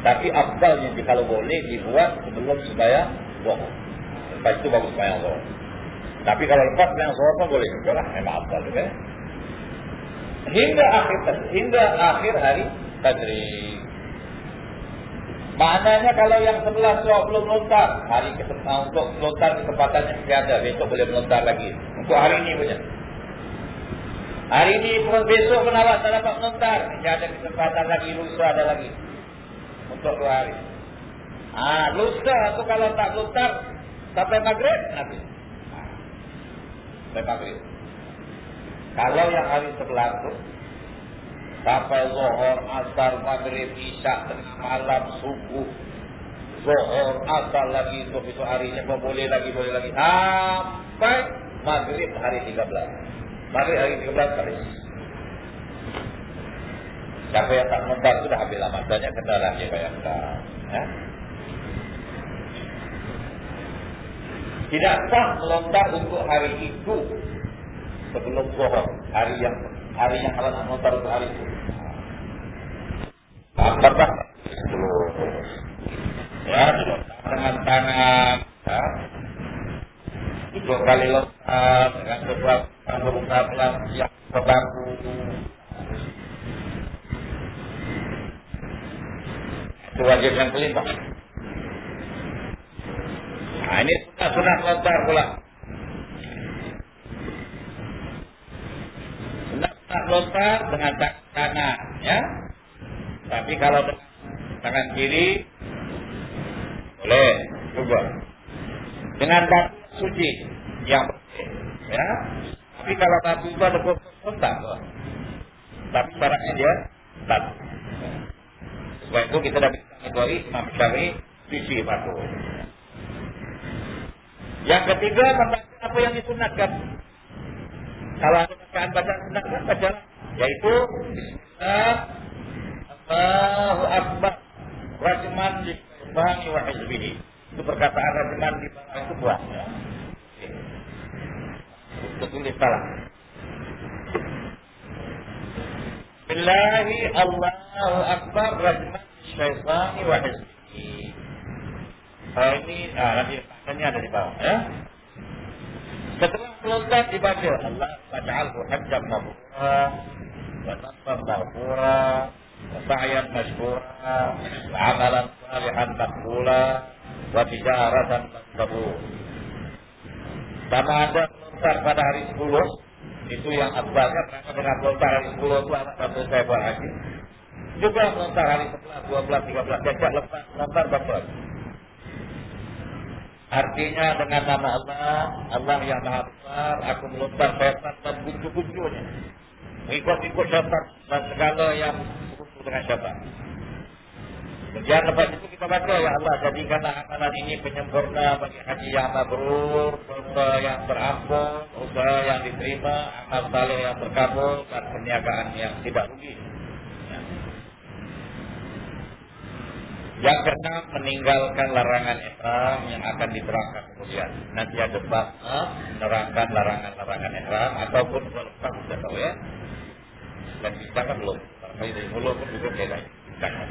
Tapi afdalnya kalau boleh dibuat sebelum sembahyang zuhur. Lepas itu baru sembahyang zuhur. Tapi kalau lepas sembahyang zuhur pun boleh juga lah. Memang afdal juga ya hingga akhir hingga akhir hari tadri. Maknanya kalau yang sebelah suap belum lontar, hari kesempatan untuk lontar kesempatannya masih ada. Besok boleh melontar lagi. Untuk hari ini punya. Hari ini pun besok pun awak tak dapat melontar. Masih ada kesempatan lagi, lusa ada lagi. Untuk dua hari. Ah, lusa tu kalau tak lontar, sampai maghrib, habis. Sampai maghrib. Kalau yang hari sebelah itu sampai zuhur, asar, maghrib, isya, tengah malam, subuh, Zohor, asal lagi, untuk besok harinya, boleh lagi, boleh lagi. Sampai maghrib hari 13. Maghrib hari 13 kali. Siapa yang tak mentar sudah ambil masanya, kena lagi bayangkan. Ya? Tidak sah melontar untuk hari itu sebelum Zohor, hari yang hari yang nak melontar untuk hari itu. Apakah ya dengan tangan ya. Dua kali lompat dengan sebuah berupa pelan yang berlaku itu wajib yang kelima nah ini sudah sudah lontar pula. Sudah lontar dengan tangan ya. Tapi kalau tangan kiri boleh juga. Dengan batu suci yang ya. Tapi kalau batu itu ada kontak, tapi syaratnya dia batu. Sebab itu kita dapat kategori Imam Syafi'i suci batu. Yang ketiga membaca apa yang disunatkan. Kalau ada bacaan bacaan sunatkan baca yaitu Bismillah Allahu Akbar Rajman di Bahani wa hizbihi. Itu perkataan rajman di bawah itu buah. tertulis salah. Billahi Allahu Akbar Rabbul Syaitani wa Hizbi. Ah, ini ah nanti tanya ada di bawah ya. Setelah selesai dibaca Allah Taala hajjam mabrura wa tasbar mabura wa sa'yan mashkura wa amalan salihan maqbula wa tijaratan maqbula. Sama ada lontar pada hari 10 itu yang berangkat dengan lontar hari 10 itu anak bantu saya buat haji juga lontar hari 11, 12, 13 jajak lepas lontar bapak Artinya dengan nama Allah, Allah yang maha besar, aku melontar setan dan kuncu-kuncunya. Mengikut-ikut setan dan segala yang dengan syaitan. Kemudian lepas itu kita baca ya Allah jadikanlah amalan ini penyempurna bagi haji yang mabrur, dosa yang terampun, usaha yang diterima, amal saleh yang terkabul dan perniagaan yang tidak rugi. Ya. Yang keenam meninggalkan larangan ihram yang akan diterangkan kemudian. Nanti ada bab menerangkan larangan-larangan ihram ataupun kalau kita tahu ya. Dan kita kan belum. Tapi dari mulut pun juga. Jangan.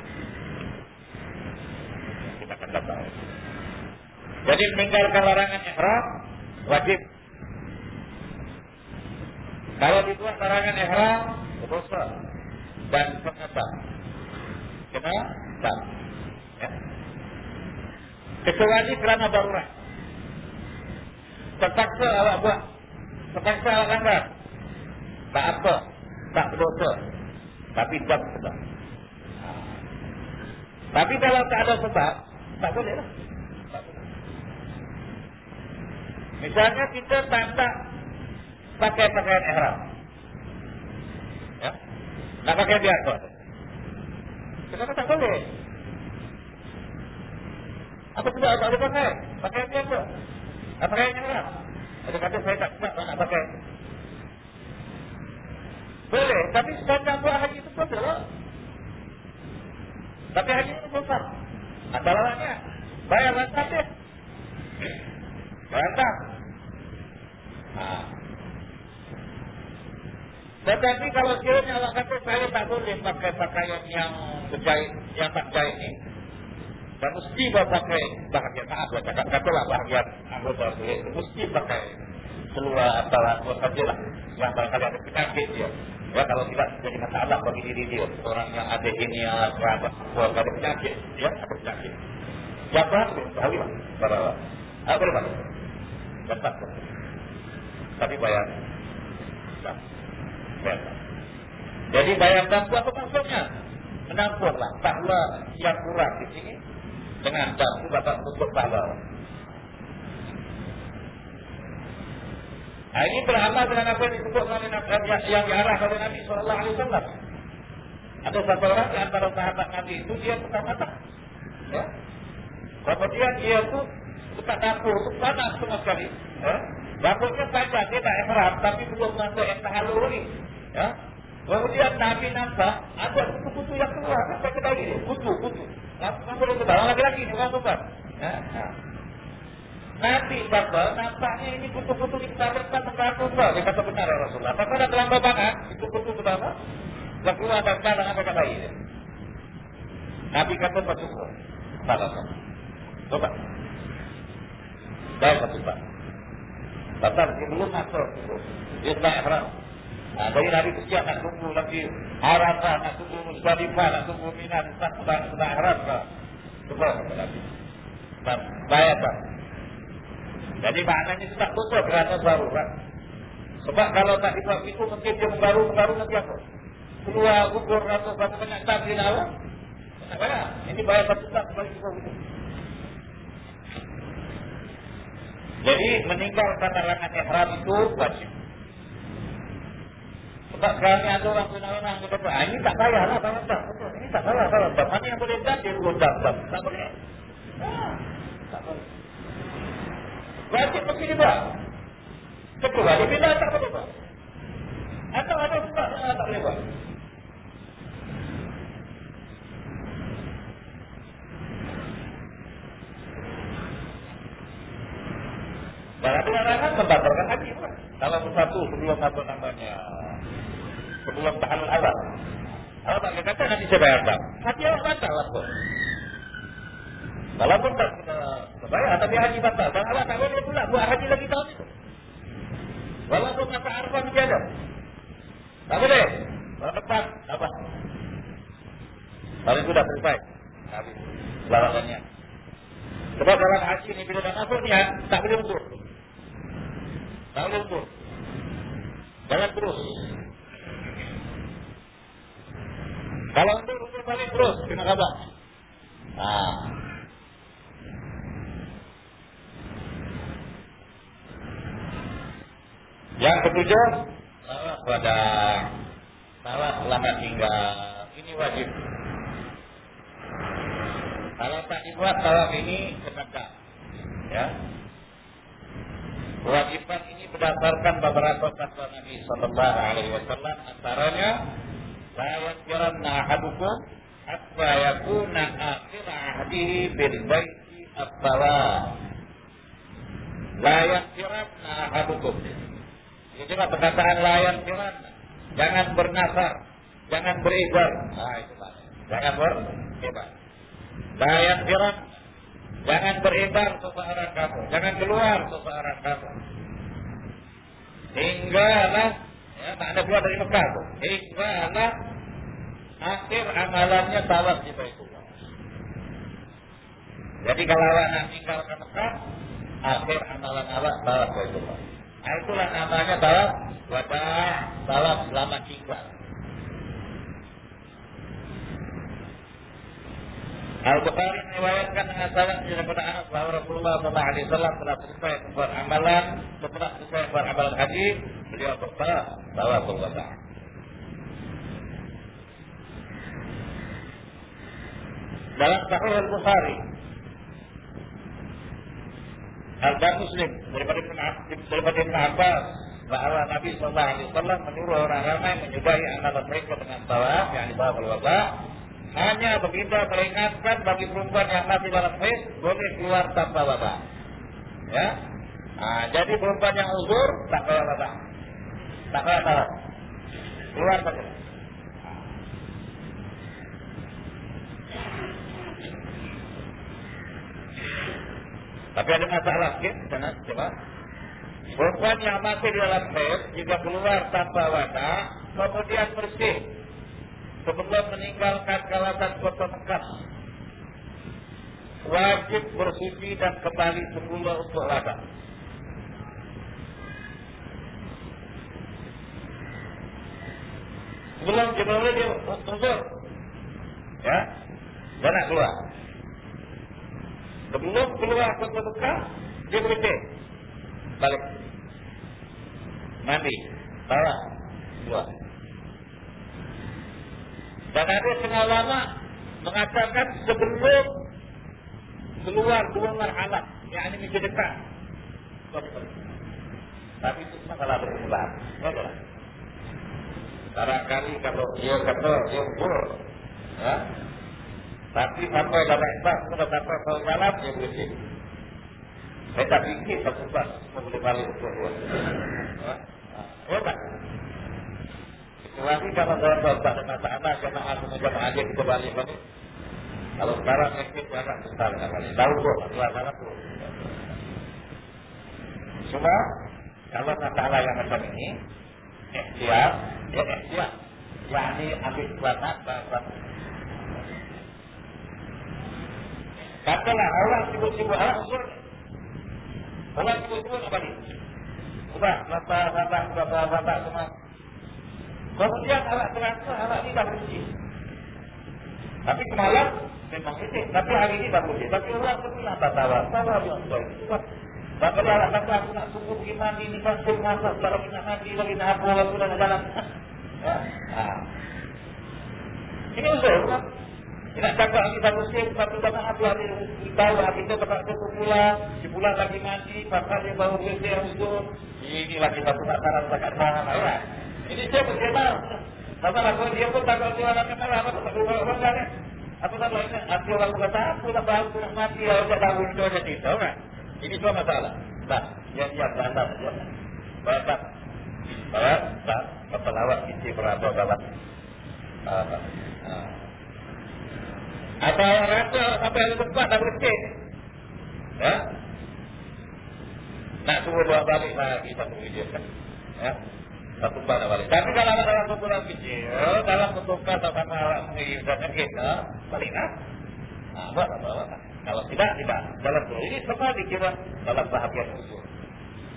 Akan datang. Jadi meninggalkan larangan ihram wajib. Kalau dibuat larangan ihram dosa dan pengata. Kena tak. Ya. Kecuali kerana darurat. Terpaksa awak buat. Terpaksa awak langgar. Tak apa. Tak berdosa. Tapi jam sebab. Tapi kalau tak ada sebab, tak boleh lah. Misalnya kita tak tak pakai pakaian ihram. Ya? Nak pakai biasa. Kenapa tak boleh? Apa sebab tak boleh pakai? Pakaian biasa. Apa pakaian ihram. Ada kata saya tak sebab nak pakai boleh, tapi sepanjang buat haji itu betul lah. Tapi haji itu besar. Masalahnya, bayar rantah dia. Rantah. Tetapi kalau kiranya Allah kata saya tak boleh pakai pakaian yang berjahit, yang tak jahit ini. Dan mesti pakai bahagian maaf, kata katalah bahagian anggota kulit, mesti pakai seluar atau saja lah. Yang barangkali ada penyakit dia. Ya kalau tidak jadi masalah bagi diri dia. Orang yang ada ini ya, kerabat, keluarga penyakit, ya penyakit. Siapa? Tahu lah. Para apa pakai? Dapat. Tapi bayar. Tak. Bayar. Jadi bayar dampu apa maksudnya? Menampurlah pahala yang kurang di sini dengan dampu bapak untuk pahala. Nah, ini beramal dengan apa yang disebut Nabi yang, yang diarah oleh Nabi Sallallahu Alaihi Wasallam. Ada satu orang di antara sahabat Nabi itu dia pertama tak, ya, Kemudian dia tu buka dapur panas semua sekali. Ya? Dapurnya panjang, dia tak ihram tapi belum masuk yang tahalul ni. Ya? Kemudian Nabi nampak ada kutu-kutu yang keluar ke dahi dia. Kutu, kutu. Langsung boleh ke dalam lagi-lagi ni orang tuan. Ya? Nabi kata, nampaknya ini kutu-kutu di mengganggu kau. Dia kata benar ya Rasulullah. Tapi ada dalam babangan, itu kutu pertama. Dan keluar dan dalam apa kata ini. Nabi kata bersyukur. Salah satu. Coba. Baik satu tak. Batal dia belum masuk. Dia tak ihram. Nah, dari Nabi kesiap nak tunggu lagi Arafah, nak tunggu Musdalifah, nak tunggu Mina, tak ihram tak. Coba kata Nabi. Bayar tak. Jadi maknanya itu tak tutup kerana baru kan. Sebab kalau tak dibuat itu mungkin dia baru baru nanti apa? Keluar gugur atau satu banyak tak di dalam. Ini bayar satu tak bagi kita. Jadi meninggalkan larangan ihram itu wajib. Sebab sekarang ada orang tunangan yang kata, ah, ini tak payah lah, tak tak. Ini tak payah, tak payah. Mana yang boleh dan dia tak, tak boleh. Ah, tak boleh. Dibuat. Kecuali bila tak boleh buat. Atau ada sebab tak boleh buat. Dan ada larangan membatalkan haji pun. Kalau satu sebelum apa namanya sebelum tahan azab. Kalau tak kata nanti saya bayar tak. Haji awak batal lah pun. Walaupun tak bayar tapi haji batal. Dan awak tak boleh buat haji lagi tahun itu. Walaupun masa arfah masih ada. Tak boleh. Kalau tepat, apa? Kalau sudah selesai. Habis. Larangannya. Sebab dalam haji ini bila dah masuk ni, tak boleh untuk. Tak boleh ukur. Jangan terus. Kalau untuk ukur balik terus, kena kabar. Nah. Yang ketujuh, tawaf pada tawaf selamat tinggal. Ini wajib. Kalau tak dibuat tawaf ini kepada, ya. Kewajiban ini berdasarkan beberapa fatwa Nabi sallallahu alaihi wasallam antaranya la yakiranna ahadukum hatta yakuna akhir ahdihi bil baiti at-tawaf. La yakiranna. Itu perkataan la yakiranna. Jangan bernasar, jangan beribar. Nah, itu. Jangan beribar. La yakiranna Jangan beribar seseorang kamu. Jangan keluar seseorang kamu. Hinggalah, ya, tak ada keluar dari Mekah tu. Hinggalah akhir amalannya tawaf di Baitullah. Jadi kalau awak nak tinggalkan Mekah, akhir amalan awak tawaf Baitullah. Nah, itulah namanya tawaf wada tawaf selamat tinggal. Al-Bukhari meriwayatkan dengan sanad daripada Anas bahwa Rasulullah sallallahu alaihi wasallam telah selesai membuat amalan, setelah selesai membuat amalan haji, beliau bertawaf tawaful wada. Dalam Sahih Al-Bukhari Al-Bab Muslim daripada daripada Abbas bahwa Nabi sallallahu alaihi wasallam menyuruh orang ramai menyudahi amalan mereka dengan tawaf yang dibawa wada hanya begitu peringatkan bagi perempuan yang masih dalam haid boleh keluar tanpa wabah. Ya. Nah, jadi perempuan yang uzur tak keluar wabah. Tak keluar wabah. Keluar saja. Tapi ada masalah sikit, sana coba. Perempuan yang masih di dalam haid jika keluar tanpa wadah, kemudian bersih sebelum meninggalkan kawasan kota Mekah wajib bersuci dan kembali semula untuk wada. Sebelum jemaah dia tunggu, ya, dan nak keluar. Sebelum keluar kota Mekah, dia berhenti, balik, mandi, bawa, keluar. Dan ada setengah lama mengatakan sebelum keluar dua marhalah yang ini menjadi dekat. Tapi itu masalah berubah. Ya, Barangkali kalau dia kata dia buruk. Ya? Tapi sampai dalam Islam, sudah sampai ke dalam, dia boleh Saya tak fikir satu pas, saya boleh balik dia. Ya? Ya tak? Kecuali kalau dalam tak ada masalah, jemaah semua jemaah dia kita balik balik. Kalau sekarang mungkin agak besar tak balik. Tahu kok, suasana tu. Cuma, kalau masalah yang macam ini, ikhtiar, ya ikhtiar. Yani ambil suasana, suasana. Katalah orang sibuk-sibuk orang usul. Orang sibuk-sibuk apa ni? Ubah, mata, mata, mata, mata, semua. Kemudian awak terasa awak ni dah berhenti. Tapi semalam memang itu. Tapi hari ini dah berhenti. Tapi orang pun tak tahu. Tahu apa yang saya Bapak dia alat kata aku nak tunggu pergi mandi ni kan saya masak kalau nak mandi lagi nak apa aku nak jalan. Ya. Ha. Ini usul kan? nak cakap lagi satu sim, satu dapat apa hari kita lah kita dapat satu pulang, si pulang lagi mandi, pasal dia baru bersih yang. Ini lagi satu nak saran dekat sana lah. Ini saya berkata, Masa aku dia pun takut dia orang kenal apa tak tahu orang kan. Apa tak lain hati orang berkata aku nak bahu nak mati ya udah tahu itu aja tidak kan. Ini cuma masalah. Nah, ya ya beranda saja. Bapak, bapak, bapak, bapak lawat isi berapa bapak. Apa rasa sampai ada tempat dah bersih. Ya? Nak suruh buat balik lagi satu kan. Ya? Satu pada balik. Tapi kalau ada dalam kumpulan kecil, dalam kutukan atau sama alat mengirimkan kita, balik kan? Nah, buat apa? Kalau tidak, tidak. Dalam tu. Ini semua dikira dalam bahagian usul.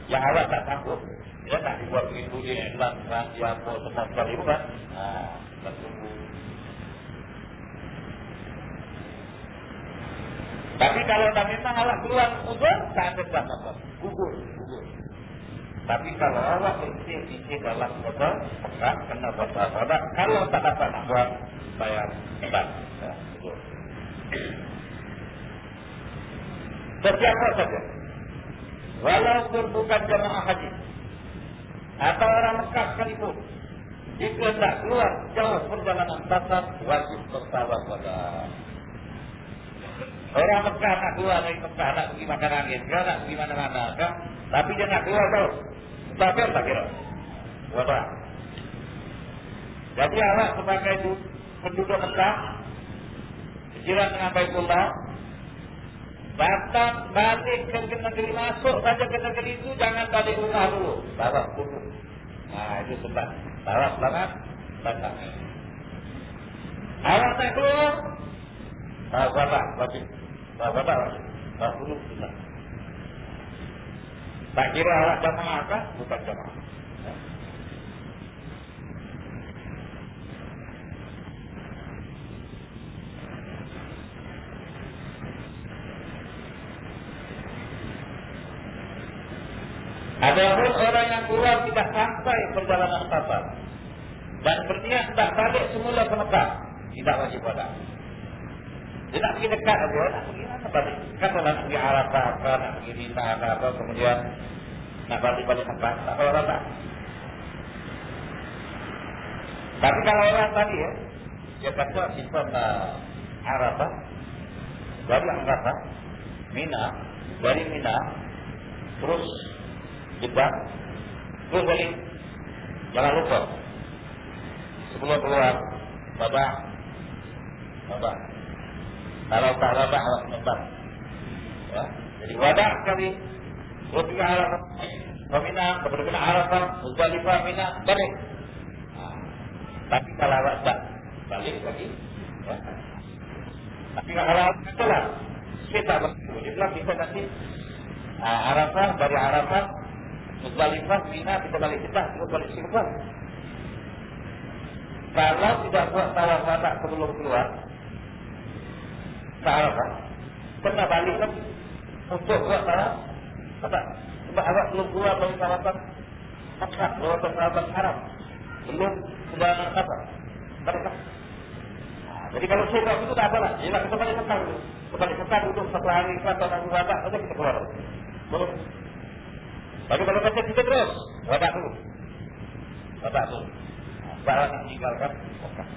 Yang awak tak takut. Ya, nak dibuat begitu, dia hilang, dia apa, semua sekali bukan? Nah, tunggu. Tapi kalau dah memang awak keluar uzur, tak ada apa-apa. Gugur, gugur. Tapi kalau bersih isi dalam kota, maka kena buat apa Kalau tak dapat nak buat, bayar hebat. Ya, Sesiapa saja. Walaupun bukan jemaah haji. Atau orang Mekah sekalipun. Jika tak keluar jauh perjalanan sasar, wajib bersabar pada Orang Mekah nak keluar dari Mekah nak pergi makan angin, dia nak pergi mana-mana, kan? Tapi dia nak keluar tau. Tapi tak kira. Berapa? Jadi awak sebagai penduduk Mekah, jiran dengan Baitullah, datang balik ke negeri masuk saja ke negeri itu, jangan balik rumah dulu. Bawa dulu. Nah itu sebab. Bawa selamat, datang. Awak tak keluar, Bawa wajib. Bapak tak Tak perlu kita. Tak kira awak jamaah kan? Bukan jamaah. Ada pun orang yang keluar tidak sampai perjalanan safar dan berniat tidak balik semula ke Mekah, tidak wajib pada. Dia nak pergi dekat aja, nak pergi mana? Balik. Kan nak pergi Arafah apa, nak pergi sana apa, kemudian nak balik balik tempat, tak tahu apa. Tapi kalau orang tadi ya, dia kata sistem uh, Arafah, dari Arafah, Mina, dari Mina, terus Jeddah, terus balik. Jangan lupa, sebelum keluar, babak, babak, kalau tak rabah awak nembak. Ya. Jadi wadah sekali. Rukun Arafah. Pemina, kepada Arafah, Muzdalifah, Mina, balik. Ha. Tapi kalau tak balik lagi. Ya. Tapi kalau. Saya tak berlaku. Dia bilang kita nanti. Arafah, dari Arafah, Muzdalifah, Mina, kita balik kita. Kita balik kita. Kalau tidak buat tawaf wadah sebelum keluar, Arafah Pernah balik kan Untuk buat Arafah Apa? Sebab awak belum keluar dari kawasan Mekah, kawasan kawasan Arab Belum sudah apa? Mereka nah, Jadi kalau syurga itu tak apalah. Ialah kita balik petang dulu. Balik petang duduk satu hari, satu hari, wadah, saja kita keluar. Boleh. Tapi kalau kata kita terus, wadah dulu. Wadah dulu. Barang yang tinggalkan, wakaf.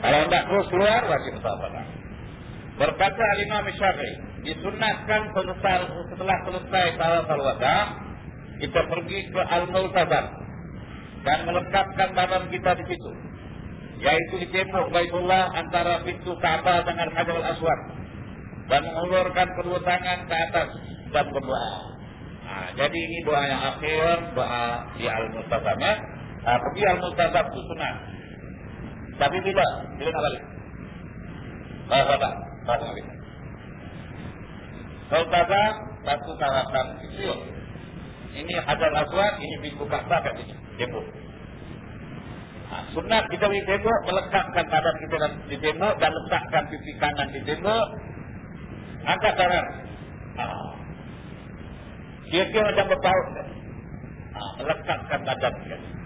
Kalau tidak terus keluar, wajib bersabar. Berkata Imam Syafi'i, disunahkan selesai, setelah selesai tawaf al-wada, kita pergi ke Al-Multazam dan melekatkan badan kita di situ. Yaitu di tembok Baitullah antara pintu Ka'bah dengan Hajar al-Aswad. Dan mengulurkan kedua tangan ke atas dan berdoa. Nah, jadi ini doa yang akhir, doa di Al-Multazam. Ya. Nah, pergi Al-Multazam itu sunah. Tapi tidak, tidak balik. Bapak-bapak, bapak bisa. Multazam, satu kawasan kecil. Ini Hajar Aswad, ini pintu Ka'bah kat sini, tembok. Nah, sunat kita di tembok, melekatkan badan kita di tembok dan letakkan pipi kanan di tembok. Angkat tangan. Nah. Kira-kira macam berpaut. Nah, melekatkan badan kita.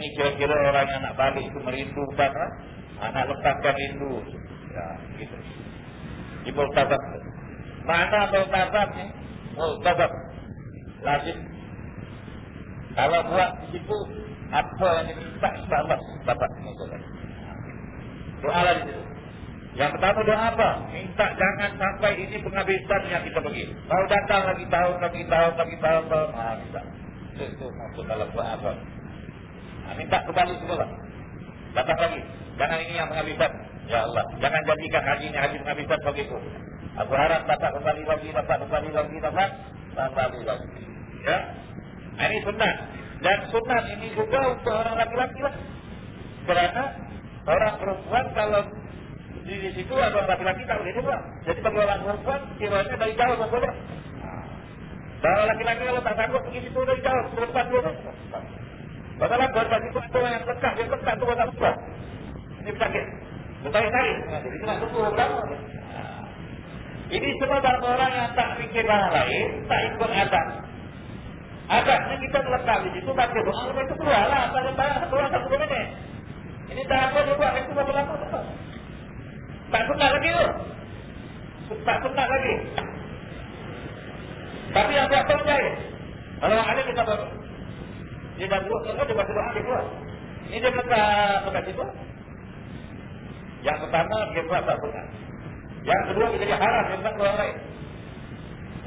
Ini kira-kira orang yang nak balik itu merindukan. Ha? Anak letakkan rindu. Ya, gitu. Di Multazam. Mana Multazam ni? Multazam. Lazim. Kalau buat di situ, apa yang diminta, insyaAllah dapat Multazam. Doa lah di situ. Yang pertama doa apa? Minta jangan sampai ini penghabisan yang kita pergi. Kalau datang lagi tahun, lagi tahun, lagi tahun, tahun. Ah, minta. Itu, itu masuk dalam doa apa? Minta kembali semua. Datang lagi. Jangan ini yang penghabisan. Ya Allah, jangan jadikan haji ini haji penghabisan begitu. Aku harap dapat kembali lagi, dapat kembali lagi, dapat kembali lagi. Ya, ini sunnah. Dan sunnah ini juga untuk orang laki-laki lah. Kerana orang perempuan kalau di situ ada laki-laki tak boleh juga. Jadi bagi orang perempuan, kiranya dari jauh tak boleh. Kalau laki-laki kalau tak takut pergi situ dari jauh, perempuan dulu. Padahal berbagi itu ada yang lekat, yang lekat itu tak lupa. Ini penyakit. Bertarik-tarik. Jadi nak tunggu berapa. Ini semua dalam orang yang tak fikir orang lain, tak ikut adat. Adatnya kita melekat di situ, baca doa, lepas itu keluar lah. Tak ada barang, keluar satu minit. Ini tak apa dia buat, itu berapa lama. Tak sunat lagi tu. Tak sunat lagi. Tapi yang tahu jahit. Kalau ada kita buat. Dia dah buat, dia baca doa, dia buat. Ini dia kata, kata situ. Yang pertama dia buat tak benar. Yang kedua dia jadi haram dia buat orang lain.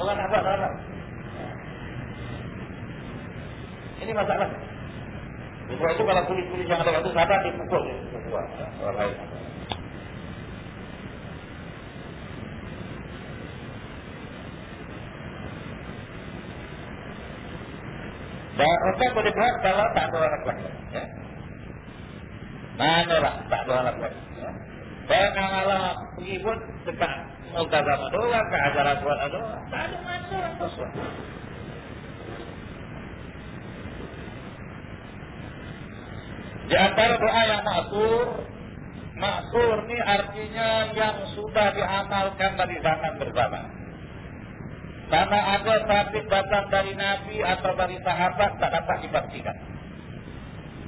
Orang nak buat haram. Ini masalah. Sebab itu kalau kulit-kulit yang ada itu sadar dipukul. Orang lain. Dan orang boleh buat kalau tak ada orang lelaki. Ya. Mana lah tak ada orang lelaki. Ya. Dan kalau pergi pun dekat Multazam doang, ke ajaran buat doang. Tak ada masalah. Di antara doa yang maksur, maksur ni artinya yang sudah diamalkan dari zaman berzaman. Karena ada sabit datang dari Nabi atau dari sahabat tak dapat dipastikan.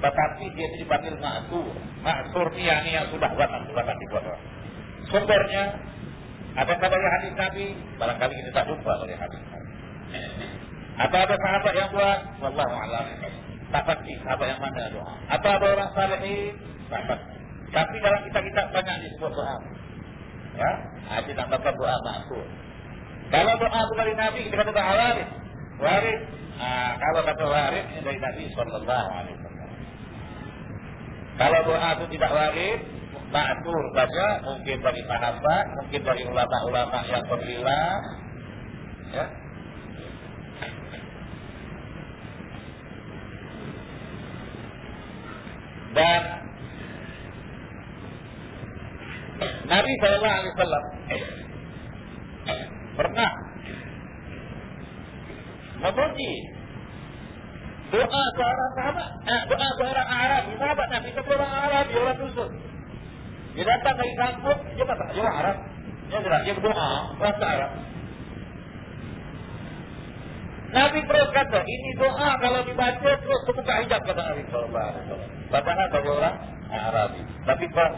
Tetapi dia dipanggil maksur. Maksur ni yang, yang sudah berzaman dibuat orang. Sumbernya, ada dari hadis Nabi, barangkali kita tak jumpa dari hadis Nabi. Atau ada sahabat yang buat, Wallahu'alam. Tak pasti sahabat yang mana doa. Atau ada orang salihin, tak pasti. Tapi dalam kitab-kitab banyak disebut doa. Ya, ada tambahkan doa maksud. Kalau doa itu dari Nabi, kita kata doa waris. Waris. Nah, kalau kata waris, ini dari Nabi Wasallam. Kalau doa itu tidak waris, maksud saja, mungkin dari sahabat, mungkin dari ulama-ulama yang berlilah. Ya, dan Nabi Sallallahu Alaihi Wasallam pernah memuji doa seorang sahabat, eh, doa seorang Arab, sahabat Nabi itu orang Arab, orang dusun. Dia datang dari kampung, dia kata, dia Arab. Dia berdoa, bahasa Arab. Nabi terus kata, ini doa kalau dibaca terus terbuka hijab kata Nabi. Padahal bagi orang Arabi. Tapi kok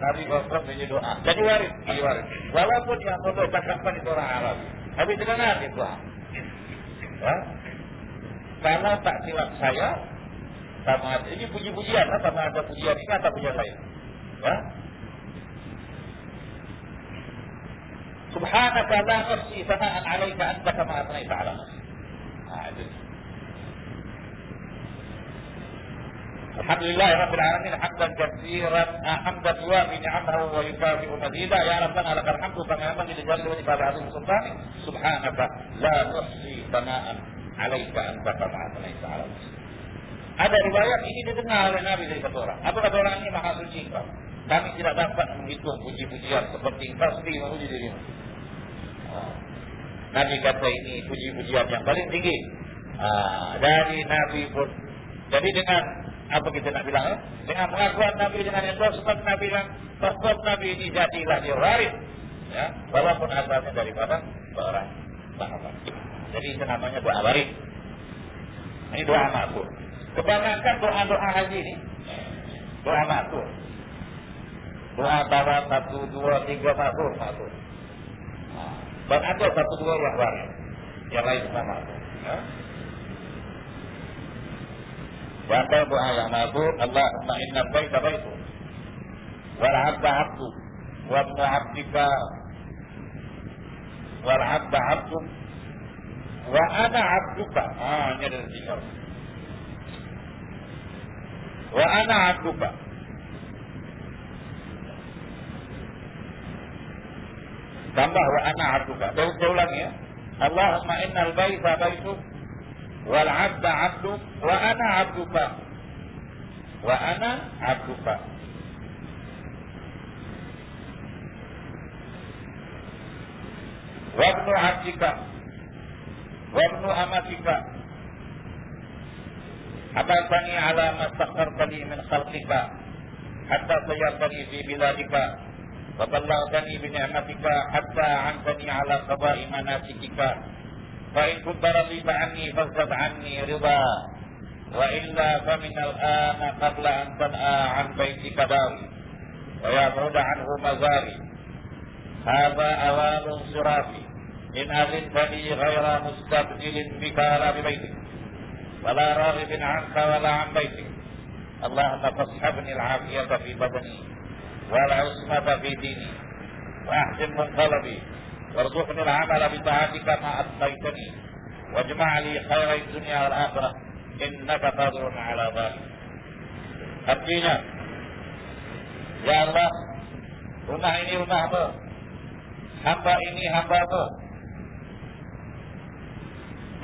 Nabi Sallallahu Alaihi doa. Jadi waris, jadi waris. Walaupun yang bodoh cakapkan itu orang Arabi. Tapi dengan Nabi doa. Ya? Karena tak silap saya, sama ada. Ini puji-pujian, sama ada pujian ini atau pujian saya. Ya? Subhanaka sana'an alaika anta kama atnaita ala nafsi. الحمد لله رب العالمين حمدا كثيرا حمدا يوافي نعمه ويكافئ مزيدا يا ربنا لك الحمد كما ينبغي لجلال وجهك بعظيم سلطانك سبحانك لا نحصي ثناء عليك انت كما اثنيت على نفسك Ada riwayat ini didengar oleh Nabi dari satu orang. Apa kata orang ini maha suci kau? Kami tidak dapat menghitung puji-pujian seperti pasti memuji dirimu. Nabi kata ini puji-pujian yang paling tinggi ah, dari Nabi pun. Jadi dengan apa kita nak bilang? Eh? Dengan pengakuan Nabi dengan endorsement Nabi dan passport Nabi ini jadilah dia waris. Ya, walaupun asalnya daripada seorang sahabat. Jadi itu namanya doa waris. Ini doa makbul. Kebanyakan doa-doa haji ini doa makbul. Doa bawa satu, dua, tiga makbul, makbul. Dan ada satu dua yang lain. Yang lain sama. Ya. Dan doa yang mabur Allahumma inna baita baitu Wal abda abdu Wa Wal abda abdu Wa ana abduka Ah ini ada tiga Wa ana abduka Tambah wa ana abduka. Saya, saya ulang ya. Allahumma innal baita baitu wal 'abda 'abdu wa ana 'abduka. Wa ana 'abduka. Wa ibnu 'abdika. Wa ibnu amatika. Habasani ala ma sakhartani min khalqika hatta sayyartani fi biladika وبلغتني بنعمتك حتى عنتني على قضاء مناسكك فإن كنت رضيت عني فاصرف عني رضا وإلا فمن الآن قبل أن تنأى عن بيتك داري ويبعد عنه مزاري هذا أوان انصرافي إن أذنت لي غير مستبدل بك ولا ببيتك ولا راغب عنك ولا عن بيتك اللهم فاصحبني العافية في بدني والعصمة في ديني وأحسن منقلبي وارزقني العمل بطاعتك ما أبقيتني واجمع لي خير الدنيا والآخرة إنك قادر على ذلك Artinya Ya Allah Rumah ini rumahmu Hamba ini hambamu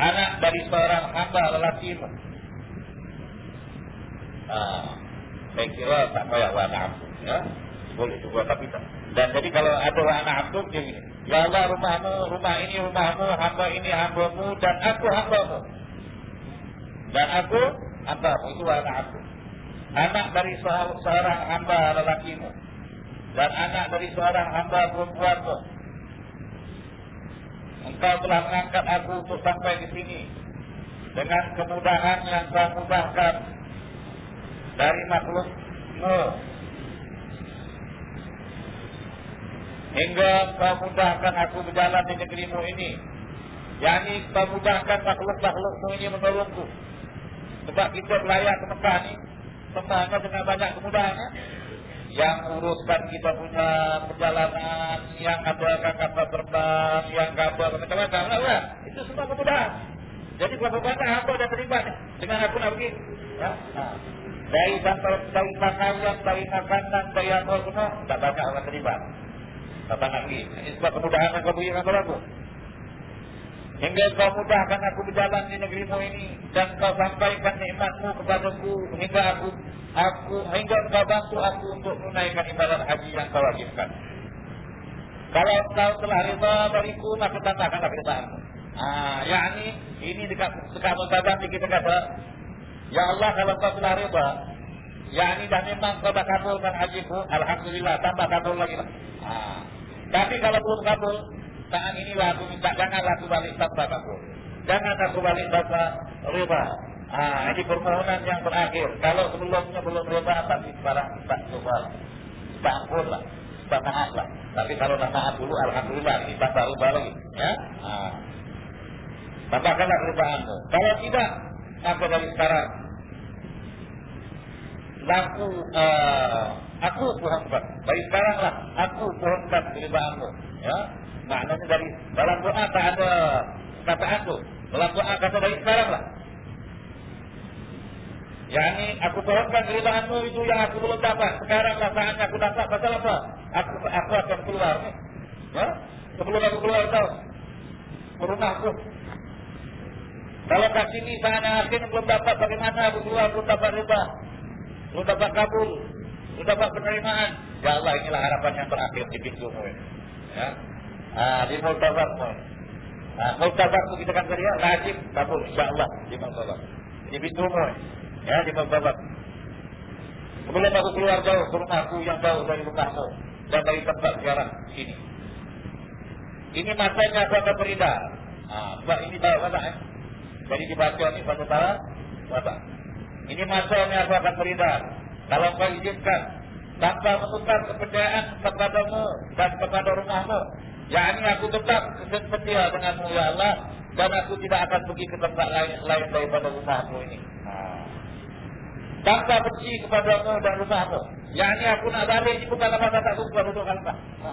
Anak dari seorang hamba lelakimu ah, Saya kira tak payah warna ya boleh juga tapi tak. Dan jadi kalau ada anak abdul dia ini, ya Allah rumahmu, rumah ini rumahmu, hamba ini hambamu dan aku hambamu. Dan aku hambamu itu anak abdul. Anak dari seorang hamba lelakimu dan anak dari seorang hamba perempuanmu. Engkau telah mengangkat aku untuk sampai di sini dengan kemudahan yang kau mudahkan dari makhlukmu Hingga kau mudahkan aku berjalan di negerimu ini. Yani kau mudahkan makhluk-makhlukmu ini menolongku. Sebab kita berlayar ke Mekah ni. Semuanya dengan banyak kemudahannya. Yang uruskan kita punya perjalanan. Yang kabarkan kapal terbang. Yang kabar macam-macam. Lah, Itu semua kemudahan. Jadi berapa banyak apa dah terlibat dengan aku nak pergi. Ya? Dari sampai dari pakaian, dari makanan, dari apa semua. Tak banyak orang terlibat. Kata Nabi, ini sebab kemudahan kau berikan aku. Hingga kau mudahkan aku berjalan di negerimu ini. Dan kau sampaikan nikmatmu kepadaku. Hingga aku, aku hingga kau bantu aku untuk menunaikan ibadat haji yang kau wajibkan. Kalau kau telah rida dariku, maka tambahkanlah ridaanmu. Ah, yakni ini dekat dekat mutabah kita kata, Ya Allah kalau kau telah rida, yakni dah memang kau dah kabulkan hajiku, Alhamdulillah, tambah kabul lagi lah. Ah, Tapi kalau belum kabul, saat inilah aku minta janganlah aku balik tanpa kabul. Jangan aku balik tanpa riba. Ah, ini permohonan yang terakhir. Kalau sebelumnya belum riba, tapi sekarang tak coba. Tak ampun lah. Tak maaf lah. Tapi kalau tak maaf dulu, Alhamdulillah. Ini tanpa riba lagi. Ya? Ah. Tambahkanlah ribaanmu. Kalau tidak, apa dari sekarang? Laku, uh, aku pohonkan. Dari sekarang lah, aku pohonkan ribaanmu. Ya? Maknanya dari dalam doa tak ada kata aku. Dalam doa kata dari sekarang lah. Yani aku pohonkan keribaanmu itu yang aku belum dapat. Sekarang saatnya aku dapat. Pasal apa? Aku, aku akan keluar. Ya? Sebelum aku keluar tahu. Ke rumahku. Kalau kat sini sana akhirnya belum dapat bagaimana aku keluar belum dapat riba. Belum dapat kabul. Belum dapat penerimaan. Ya Allah inilah harapan yang terakhir di pintu mu. Ya. Ah, di Multazar mu. Ah, Multazar itu kita kan kerja wajib kabul insya-Allah di Multazar. Di pintu mu. Ya, di Multazar. Sebelum aku keluar jauh ke rumahku yang jauh dari rumahmu dan dari tempat sekarang sini. Ini masanya aku akan beridar. Ah, sebab ini tahu kata eh? Jadi dibaca ini satu cara Bapak Ini masanya aku akan beridar Kalau kau izinkan Tanpa menukar kepercayaan kepadamu Dan kepada rumahmu Ya ini aku tetap setia denganmu ya Allah Dan aku tidak akan pergi ke tempat lain Lain daripada rumahmu ini ha. Tanpa benci kepadamu dan rumahmu Ya ini aku nak balik Ini bukan apa tak aku bukan duduk kalambah ha.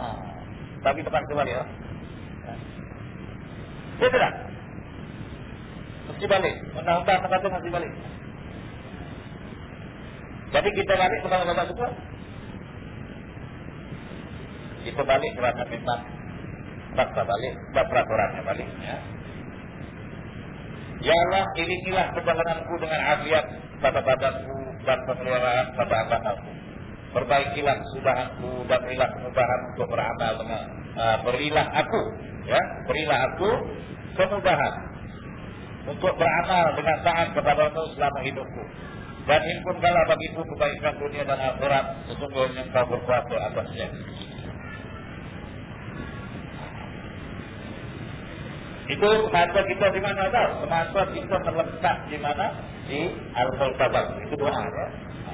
Tapi tempat kembali ya Betul tak? mesti balik. Undang-undang kata mesti balik. Jadi kita balik kepada bapak semua. Kita balik kerana memang Baksa balik, dan peraturannya balik ya. ya Allah, inilah perjalananku dengan afiat pada badanku dan pemeliharaan pada agamaku. Perbaikilah sudahanku dan berilah kemudahan untuk beramal dengan uh, berilah aku, ya, berilah aku kemudahan untuk beramal dengan taat kepadamu selama hidupku. Dan himpunkanlah bagiku kebaikan dunia dan akhirat sesungguhnya engkau berkuasa atasnya. Itu semasa kita di mana tahu? Semasa kita melekat di mana? Di Al-Multabak. Itu doa ya.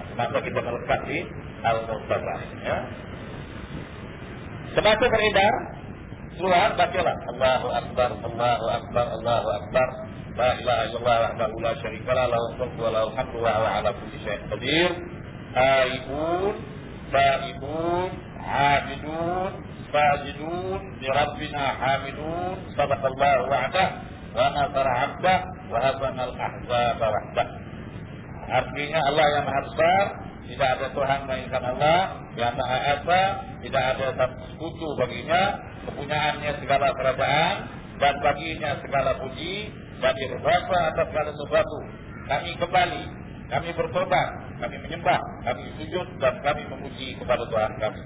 Semasa kita melekat di Al-Multabak. Ya. Semasa beredar, keluar, bacalah. Allahu Akbar, Allahu Akbar, Allahu Akbar. La ilaha illallah lah, wa ahdahu la syarikala la wassalku wa la alhamdu wa ala ala kulli syaih qadir. Aibun, ta'ibun, hamidun, fajidun, dirabbina hamidun, sabatallahu wa'adah, wa nasara abdah, wa hasanal ahzaba wa'adah Artinya Allah yang maha besar, tidak ada Tuhan melainkan Allah, yang maha esa, tidak ada sekutu baginya, kepunyaannya segala kerajaan, dan baginya segala puji, dia berkuasa atas segala sesuatu. Kami kembali, kami bertobat, kami menyembah, kami sujud dan kami memuji kepada Tuhan kami.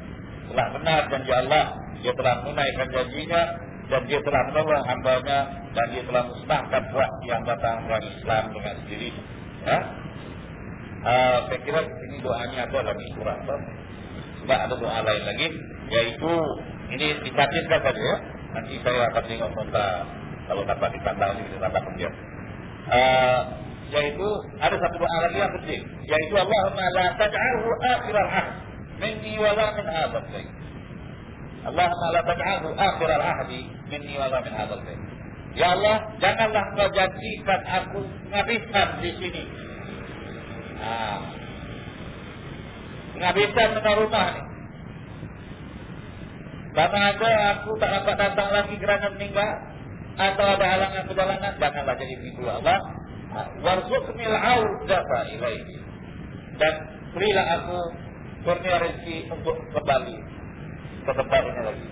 Telah benar janji Allah, dia telah menunaikan janjinya dan dia telah menolong hambanya dan dia telah musnahkan buat yang datang dari Islam dengan sendiri. Ya? Uh, saya kira ini doanya ada lagi surah. Tidak ada doa lain lagi, yaitu ini dicatatkan saja ya. Nanti saya akan tengok kontak kalau dapat ditambah lagi kita tambah kemudian. Uh, yaitu ada satu doa lagi yang penting, yaitu Allahumma la taj'alhu akhir al-ahd minni wa la min hadzal bayt. Allahumma la taj'alhu akhir al-ahd minni wa la min hadzal bayt. Ya Allah, janganlah kau jadikan aku penghabisan di sini. Nah, penghabisan dengan rumah ini. Ada aku tak dapat datang lagi kerana meninggal atau ada halangan perjalanan janganlah jadi pintu Allah warzuqnil audata ilaihi. Dan berilah aku kurnia rezeki untuk kembali ke tempat ini lagi.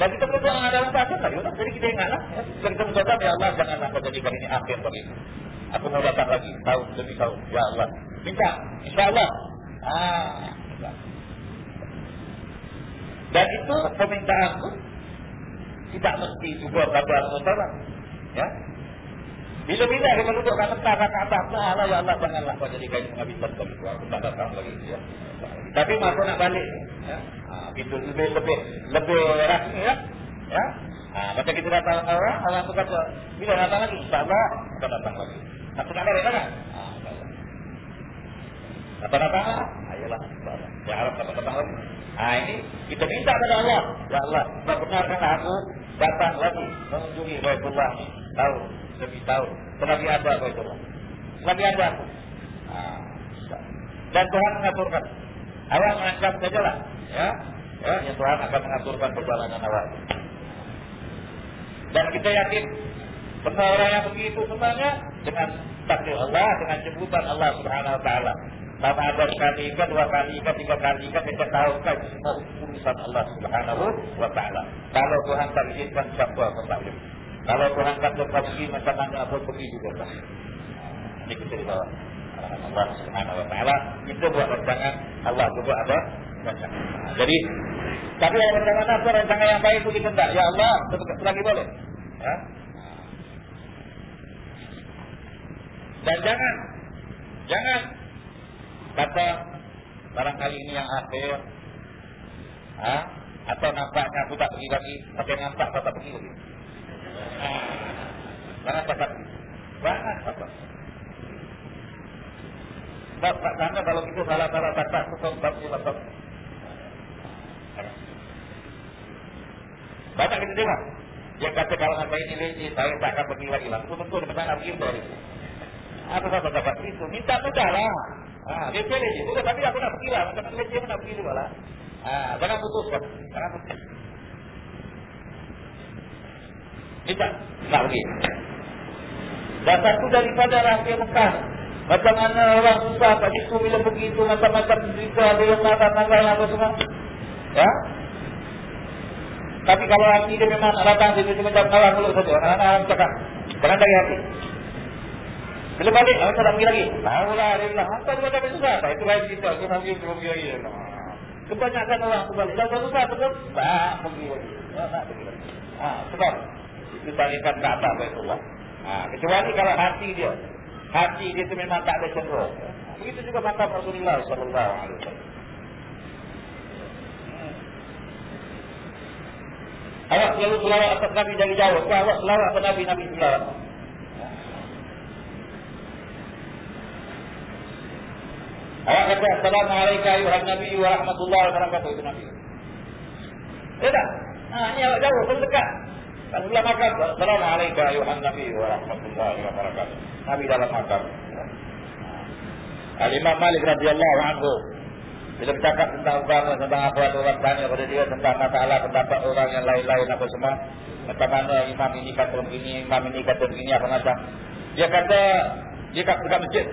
Dan kita berdoa dalam bahasa tadi jadi kita ingatlah dan kita berdoa ya Allah janganlah kau jadikan ini akhir bagiku aku mau datang lagi tahun demi tahun. Ya Allah. Minta insyaallah. Ah dan itu permintaanku tidak mesti juga pada Allah Ya. Bila-bila kita duduk kat mentah kat atas Allah ya Allah janganlah kau jadi kain menghabiskan bagi aku tak datang lagi ya. Tapi masuk nak balik ya. Ha, itu lebih lebih lebih rasmi ya. Ya. Ha, macam kita datang orang, orang tu kata, bila datang lagi? InsyaAllah, kita datang lagi. Apa nak balik kan? Ha, apa datang lah? Ayolah, ya harap dapat datang lagi. Ha, ini kita minta kepada Allah. Ya Allah, benarkan aku datang lagi mengunjungi Baitullah. Tahu, lebih tahu. Selagi ada Baitullah. Selagi ada aku. Ha, dan Tuhan mengaturkan. Awak menganggap sajalah. Ya, ya, ya Tuhan akan mengaturkan perjalanan awak. Dan kita yakin semua orang yang begitu semuanya dengan takdir Allah, dengan jemputan Allah Subhanahu Wa Taala. Sama ada sekali ke dua kali ke tiga kali ke kita tahu kan semua urusan Allah Subhanahu Wa Taala. Kalau Tuhan tak izinkan siapa pun tak boleh. Kalau Tuhan kata pergi macam mana pun pergi juga. Ini kita di bawah. Allah Subhanahu Wa Taala kita buat rancangan Allah juga ada rancangan. Jadi tapi yang rancangan apa rancangan yang baik itu kita tak. Ya Allah, lagi boleh. Ya. Dan jangan jangan kata barangkali ini yang akhir. Ha? Atau nampaknya aku tak pergi lagi, tapi nampak tak pergi lagi. Jangan cakap. Jangan cakap. Sebab tak kalau kita salah-salah kata tu kau tak boleh masuk. Banyak kita dengar. Dia kata kalau sampai ini leceh, saya tak akan pergi lagi lah. Betul-betul dia nak pergi Apa dapat itu? Minta mudah lah. Ha, dia pilih je. Bukan, tapi aku nak pergi lah. Macam leceh pun nak pergi juga lah. Ha, jangan putuskan. Jangan putus. Minta. Tak pergi. Dan satu daripada rahsia Mekah macam mana orang susah kat situ bila begitu macam-macam cerita ada yang nak tanggal apa semua. Ya? Tapi kalau hati dia memang nak datang sini cuma jam kawan dulu saja. Anak-anak cakap. Jangan dari hati. Bila balik, aku tak pergi lagi. Tahu lah, dia bilang. Apa dia macam susah? Tak, itu lain cerita. Aku pergi, belum pergi lagi. Kebanyakan orang tu balik. Dah susah, betul? Tak pergi lagi. Tak pergi lagi. Ha, sebab itu balikan ke atas Baitullah. Ha, kecuali kalau hati dia hati dia itu memang tak ada cenderung. Begitu juga mata Rasulullah sallallahu alaihi wasallam. Awak selalu selawat atas Nabi dari jauh. Awak selawat atas Nabi, Nabi selawat. Awak kata, Assalamualaikum ayuhan Nabi wa rahmatullahi wa barakatuh. Itu Nabi. Tidak. Ha, ini awak jauh, belum dekat. Dan sebelah makam, Assalamualaikum ayuhan Nabi wa rahmatullahi wa barakatuh. Nabi dalam makam. Al-Imam Malik radhiyallahu anhu bila bercakap tentang agama, tentang apa yang orang tanya kepada dia tentang masalah pendapat orang yang lain-lain apa semua. Macam mana imam ini kata begini, imam ini kata begini apa macam. Dia kata, dia kat dekat masjid.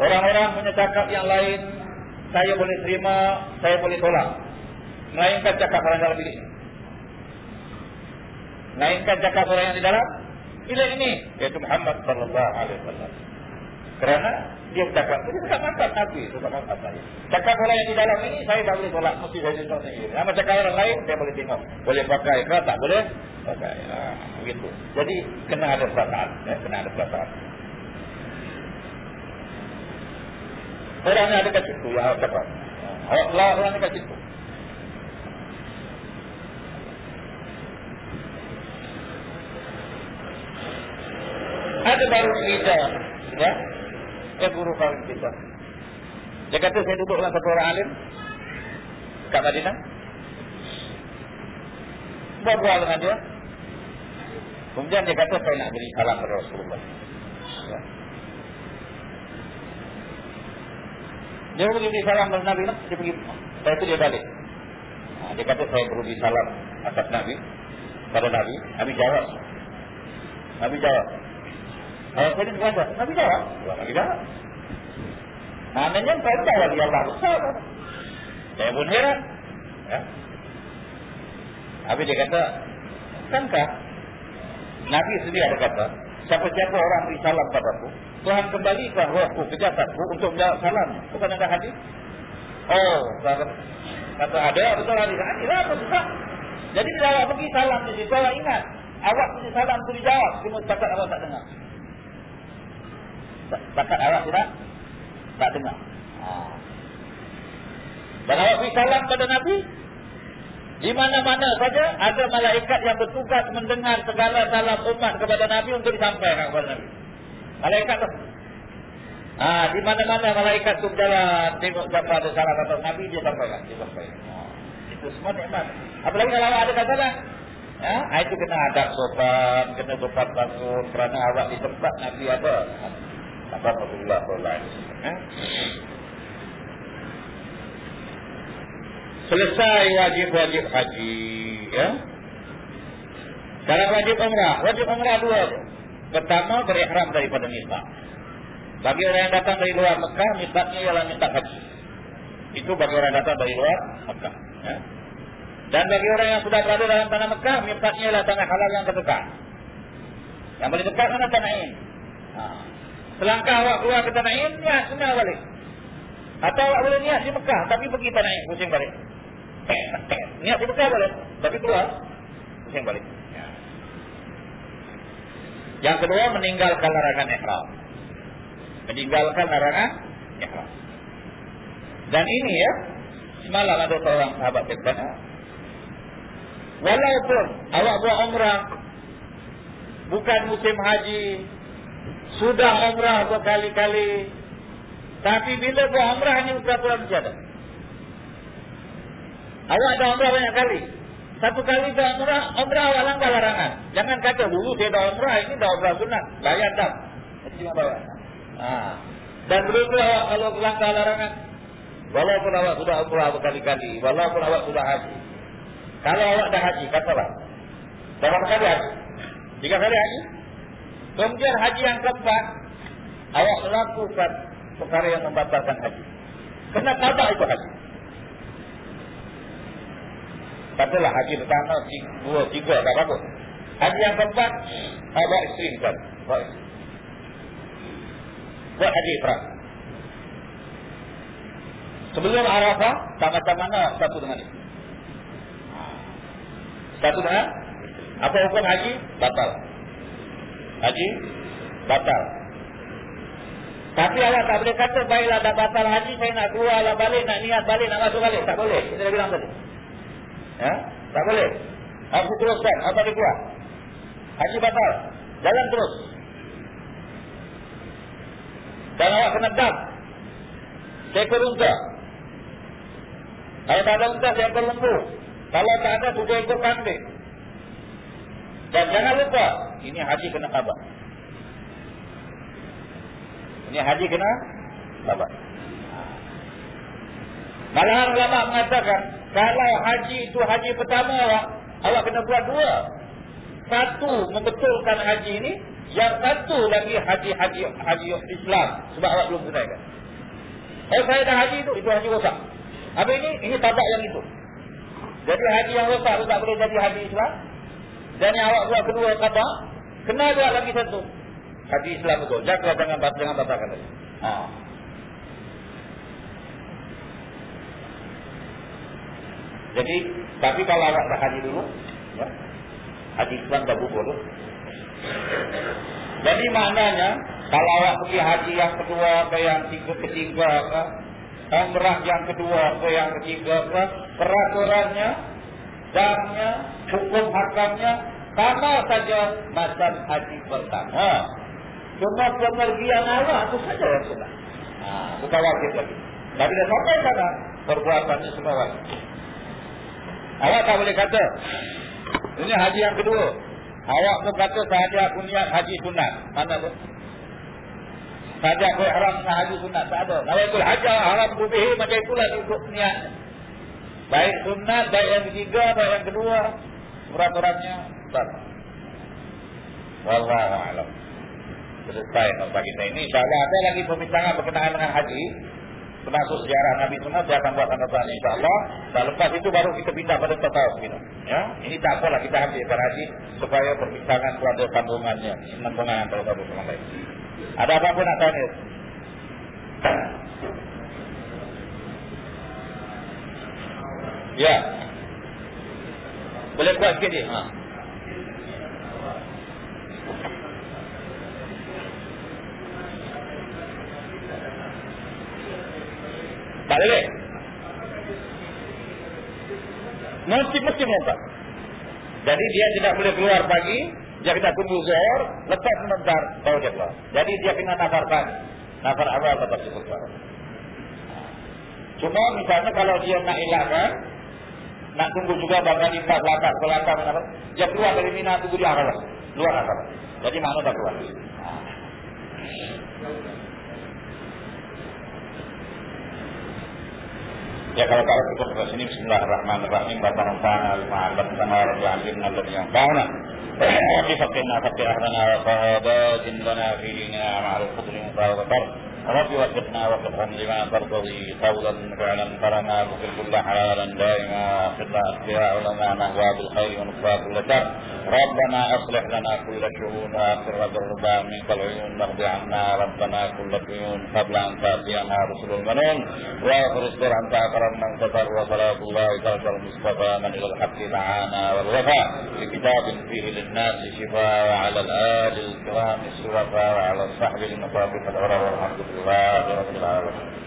Orang-orang punya cakap yang lain, saya boleh terima, saya boleh tolak. Melainkan cakap orang dalam bilik. Melainkan cakap orang yang di dalam bila ini yaitu Muhammad sallallahu alaihi wasallam. Kerana dia cakap itu tak mantap Nabi itu tak mantap. Cakap orang yang di dalam ini saya tak boleh tolak mesti saya tengok sendiri. Nama cakap orang lain saya boleh tengok. Boleh pakai ke tak boleh pakai. Ha, begitu. Jadi kena ada perasaan, ya, kena ada perasaan. Orang yang ada kat situ ya cakap. Allah orang yang kat situ. Ada baru cerita ya. Ya guru kawin kita. Dia kata saya duduk dengan satu orang alim kat Madinah. Berbual dengan dia. Kemudian dia kata saya nak beri salam kepada Rasulullah. Ya. Dia pergi beri salam kepada Nabi. Dia pergi. Saya itu dia balik. Ha, dia kata saya perlu beri salam atas Nabi. Pada Nabi. Nabi jawab. Nabi jawab. Kalau saya ini berada, Nabi jawab. Nabi jawab. Namanya saya tahu dia Allah. Saya pun heran. Ya. Tapi dia kata, kankah Nabi sendiri ada kata, siapa-siapa orang beri salam padaku, Tuhan kembalikan rohku ke jasadku untuk menjawab salam. Bukan ada hadis? Oh, kata, kata ada, betul hadis. Hadis lah, betul. Jadi bila awak pergi salam di situ, awak ingat. Awak punya salam itu dijawab. Cuma cakap awak tak dengar. Bakat awak tidak tak dengar. Ha. Dan awak beri salam pada Nabi. Di mana-mana saja ada malaikat yang bertugas mendengar segala salam umat kepada Nabi untuk disampaikan kepada Nabi. Malaikat tu. Ah, di mana-mana malaikat tu berjalan tengok siapa ada salah kata Nabi dia sampaikan, dia sampaikan. Oh, itu semua nikmat. Apalagi kalau ada kata Ya, itu kena adab sopan, kena sopan santun kerana awak di tempat Nabi ada. Apa Rasulullah sallallahu alaihi wasallam. Ya. Selesai wajib-wajib haji, ya. Sekarang wajib umrah, wajib umrah dua. Pertama berihram daripada miqat. Bagi orang yang datang dari luar Mekah, miqatnya ialah miqat haji. Itu bagi orang yang datang dari luar Mekah, ya. Dan bagi orang yang sudah berada dalam tanah Mekah, miqatnya ialah tanah halal yang terdekat. Yang paling dekat mana tanah ini? Ha. Selangkah awak keluar ke tanah ini, niat semua balik. Atau awak boleh niat di Mekah, tapi pergi tanah ini, pusing balik. niat di Mekah boleh, tapi keluar, pusing balik. Ya. Yang kedua, meninggalkan larangan ihram. Meninggalkan larangan ihram. Dan ini ya, semalam ada seorang sahabat berkata, Walaupun awak buat umrah bukan musim haji, sudah umrah berkali-kali, tapi bila buat umrah hanya berapa bulan saja. Awak dah umrah banyak kali. Satu kali dah umrah, umrah awak larangan. Jangan kata dulu saya dah umrah, ini dah umrah sunat. Bayar bayar. Ha. Dan begitu awak kalau langgar larangan. Walaupun awak sudah umrah berkali-kali. Walaupun awak sudah haji. Kalau awak dah haji, katalah. Berapa kali haji? Tiga kali haji? Kemudian haji yang keempat, awak melakukan perkara yang membatalkan haji. Kena tabak itu haji. Katalah haji pertama, dua, tiga, tak bagus. Haji yang keempat, awak isteri kan? Buat Buat haji perang. Sebelum Arafah, sama-sama satu dengan itu. Satu dengan apa hukum haji? Batal. Haji batal. Tapi awak tak boleh kata baiklah dah batal haji saya nak keluar lah balik nak niat balik nak masuk balik tak boleh. Kita dah bilang tadi. Ya? Tak boleh. Aku teruskan apa dia buat? Haji batal. Jalan terus. Dan awak kena dam. Seekor unta. Kalau tak ada unta, seekor lembu. Kalau tak ada tujuh ekor kambing. Dan jangan lupa, ini haji kena kabar. Ini haji kena kabar. Malahan ulama mengatakan, kalau haji itu haji pertama awak, awak kena buat dua. Satu membetulkan haji ini, yang satu lagi haji-haji haji Islam sebab awak belum tunaikan. Kalau saya dah haji itu, itu haji rosak. Apa ini? Ini tabak yang itu. Jadi haji yang rosak tu tak boleh jadi haji Islam. Dan yang awak buat kedua kata, kena buat lagi satu. Haji Islam itu. Jangan jangan batalkan lagi. Ha. Jadi, tapi kalau awak dah haji dulu, ya, haji Islam dah bubur. Jadi maknanya, kalau awak pergi haji yang kedua ke yang tiga, ketiga ke, umrah yang kedua ke yang ketiga ke peraturannya dannya hukum hakamnya sama saja macam haji pertama. Cuma pemergian awak itu saja yang sudah ha, bukan wajib lagi. Tapi dah sampai sana perbuatannya semua wajib awak tak boleh kata ini haji yang kedua awak pun kata sahaja aku niat haji sunat mana tu saja aku haram dengan haji sunat tak ada. Kalau itu hajar haram bubihi macam itulah ikut niat. Baik sunat, baik yang ketiga, baik yang kedua. Peraturannya tak. Wallahu a'lam. Selesai untuk kita ini. InsyaAllah ada lagi pembincangan berkenaan dengan haji. Termasuk sejarah Nabi Sunnah. Saya akan buat tanda-tanda insyaAllah. Dan lepas itu baru kita pindah pada tetap. Gitu. Ya? Ini tak apalah kita ambil haji. Supaya perbincangan itu ada sambungannya. Sambungan antara satu sama lain. Ada apa pun nak tanya? Ya. Boleh buat sikit dia. Ha. Tak boleh? Mesti mesti melontar. Jadi dia tidak boleh keluar pagi, dia kena tunggu zuhur, lepas sebentar baru dia keluar. Jadi dia kena nafar pagi. Nafar awal lepas cukup keluar. Cuma misalnya kalau dia nak elakkan, nak tunggu juga pas latar, latar, latar, dia keluar dari mina tunggu di arah luar akar. Jadi mana tak keluar. Ya kalau kalau kita ke sini Bismillahirrahmanirrahim Rabbana fa'ana lima 'allamtana wa 'allimna alladhi yanfa'una wa faqina faqihna wa qahabatin lana fi dinina ma'al qadri mutawaqar رب وفقنا وفقهم لما ترتضي قولا فعلا فرنا وفق كل حلالا دائما خطا اتباع لنا نهوى بالخير ونصفى كل شر ربنا أصلح لنا كل شؤون واخر الربا منك العيون نقضي عنا ربنا كل العيون قبل أن تاتينا رسل المنون. وأخر اصبر أنت أكرم من ستر وصلاة الله ترك المصطفى من إلى الحق دعانا والوفاء بكتاب فيه للناس شفاء وعلى الآل الكرام الشرفاء وعلى الصحب المصابيح الغرر والحمد لله رب العالمين.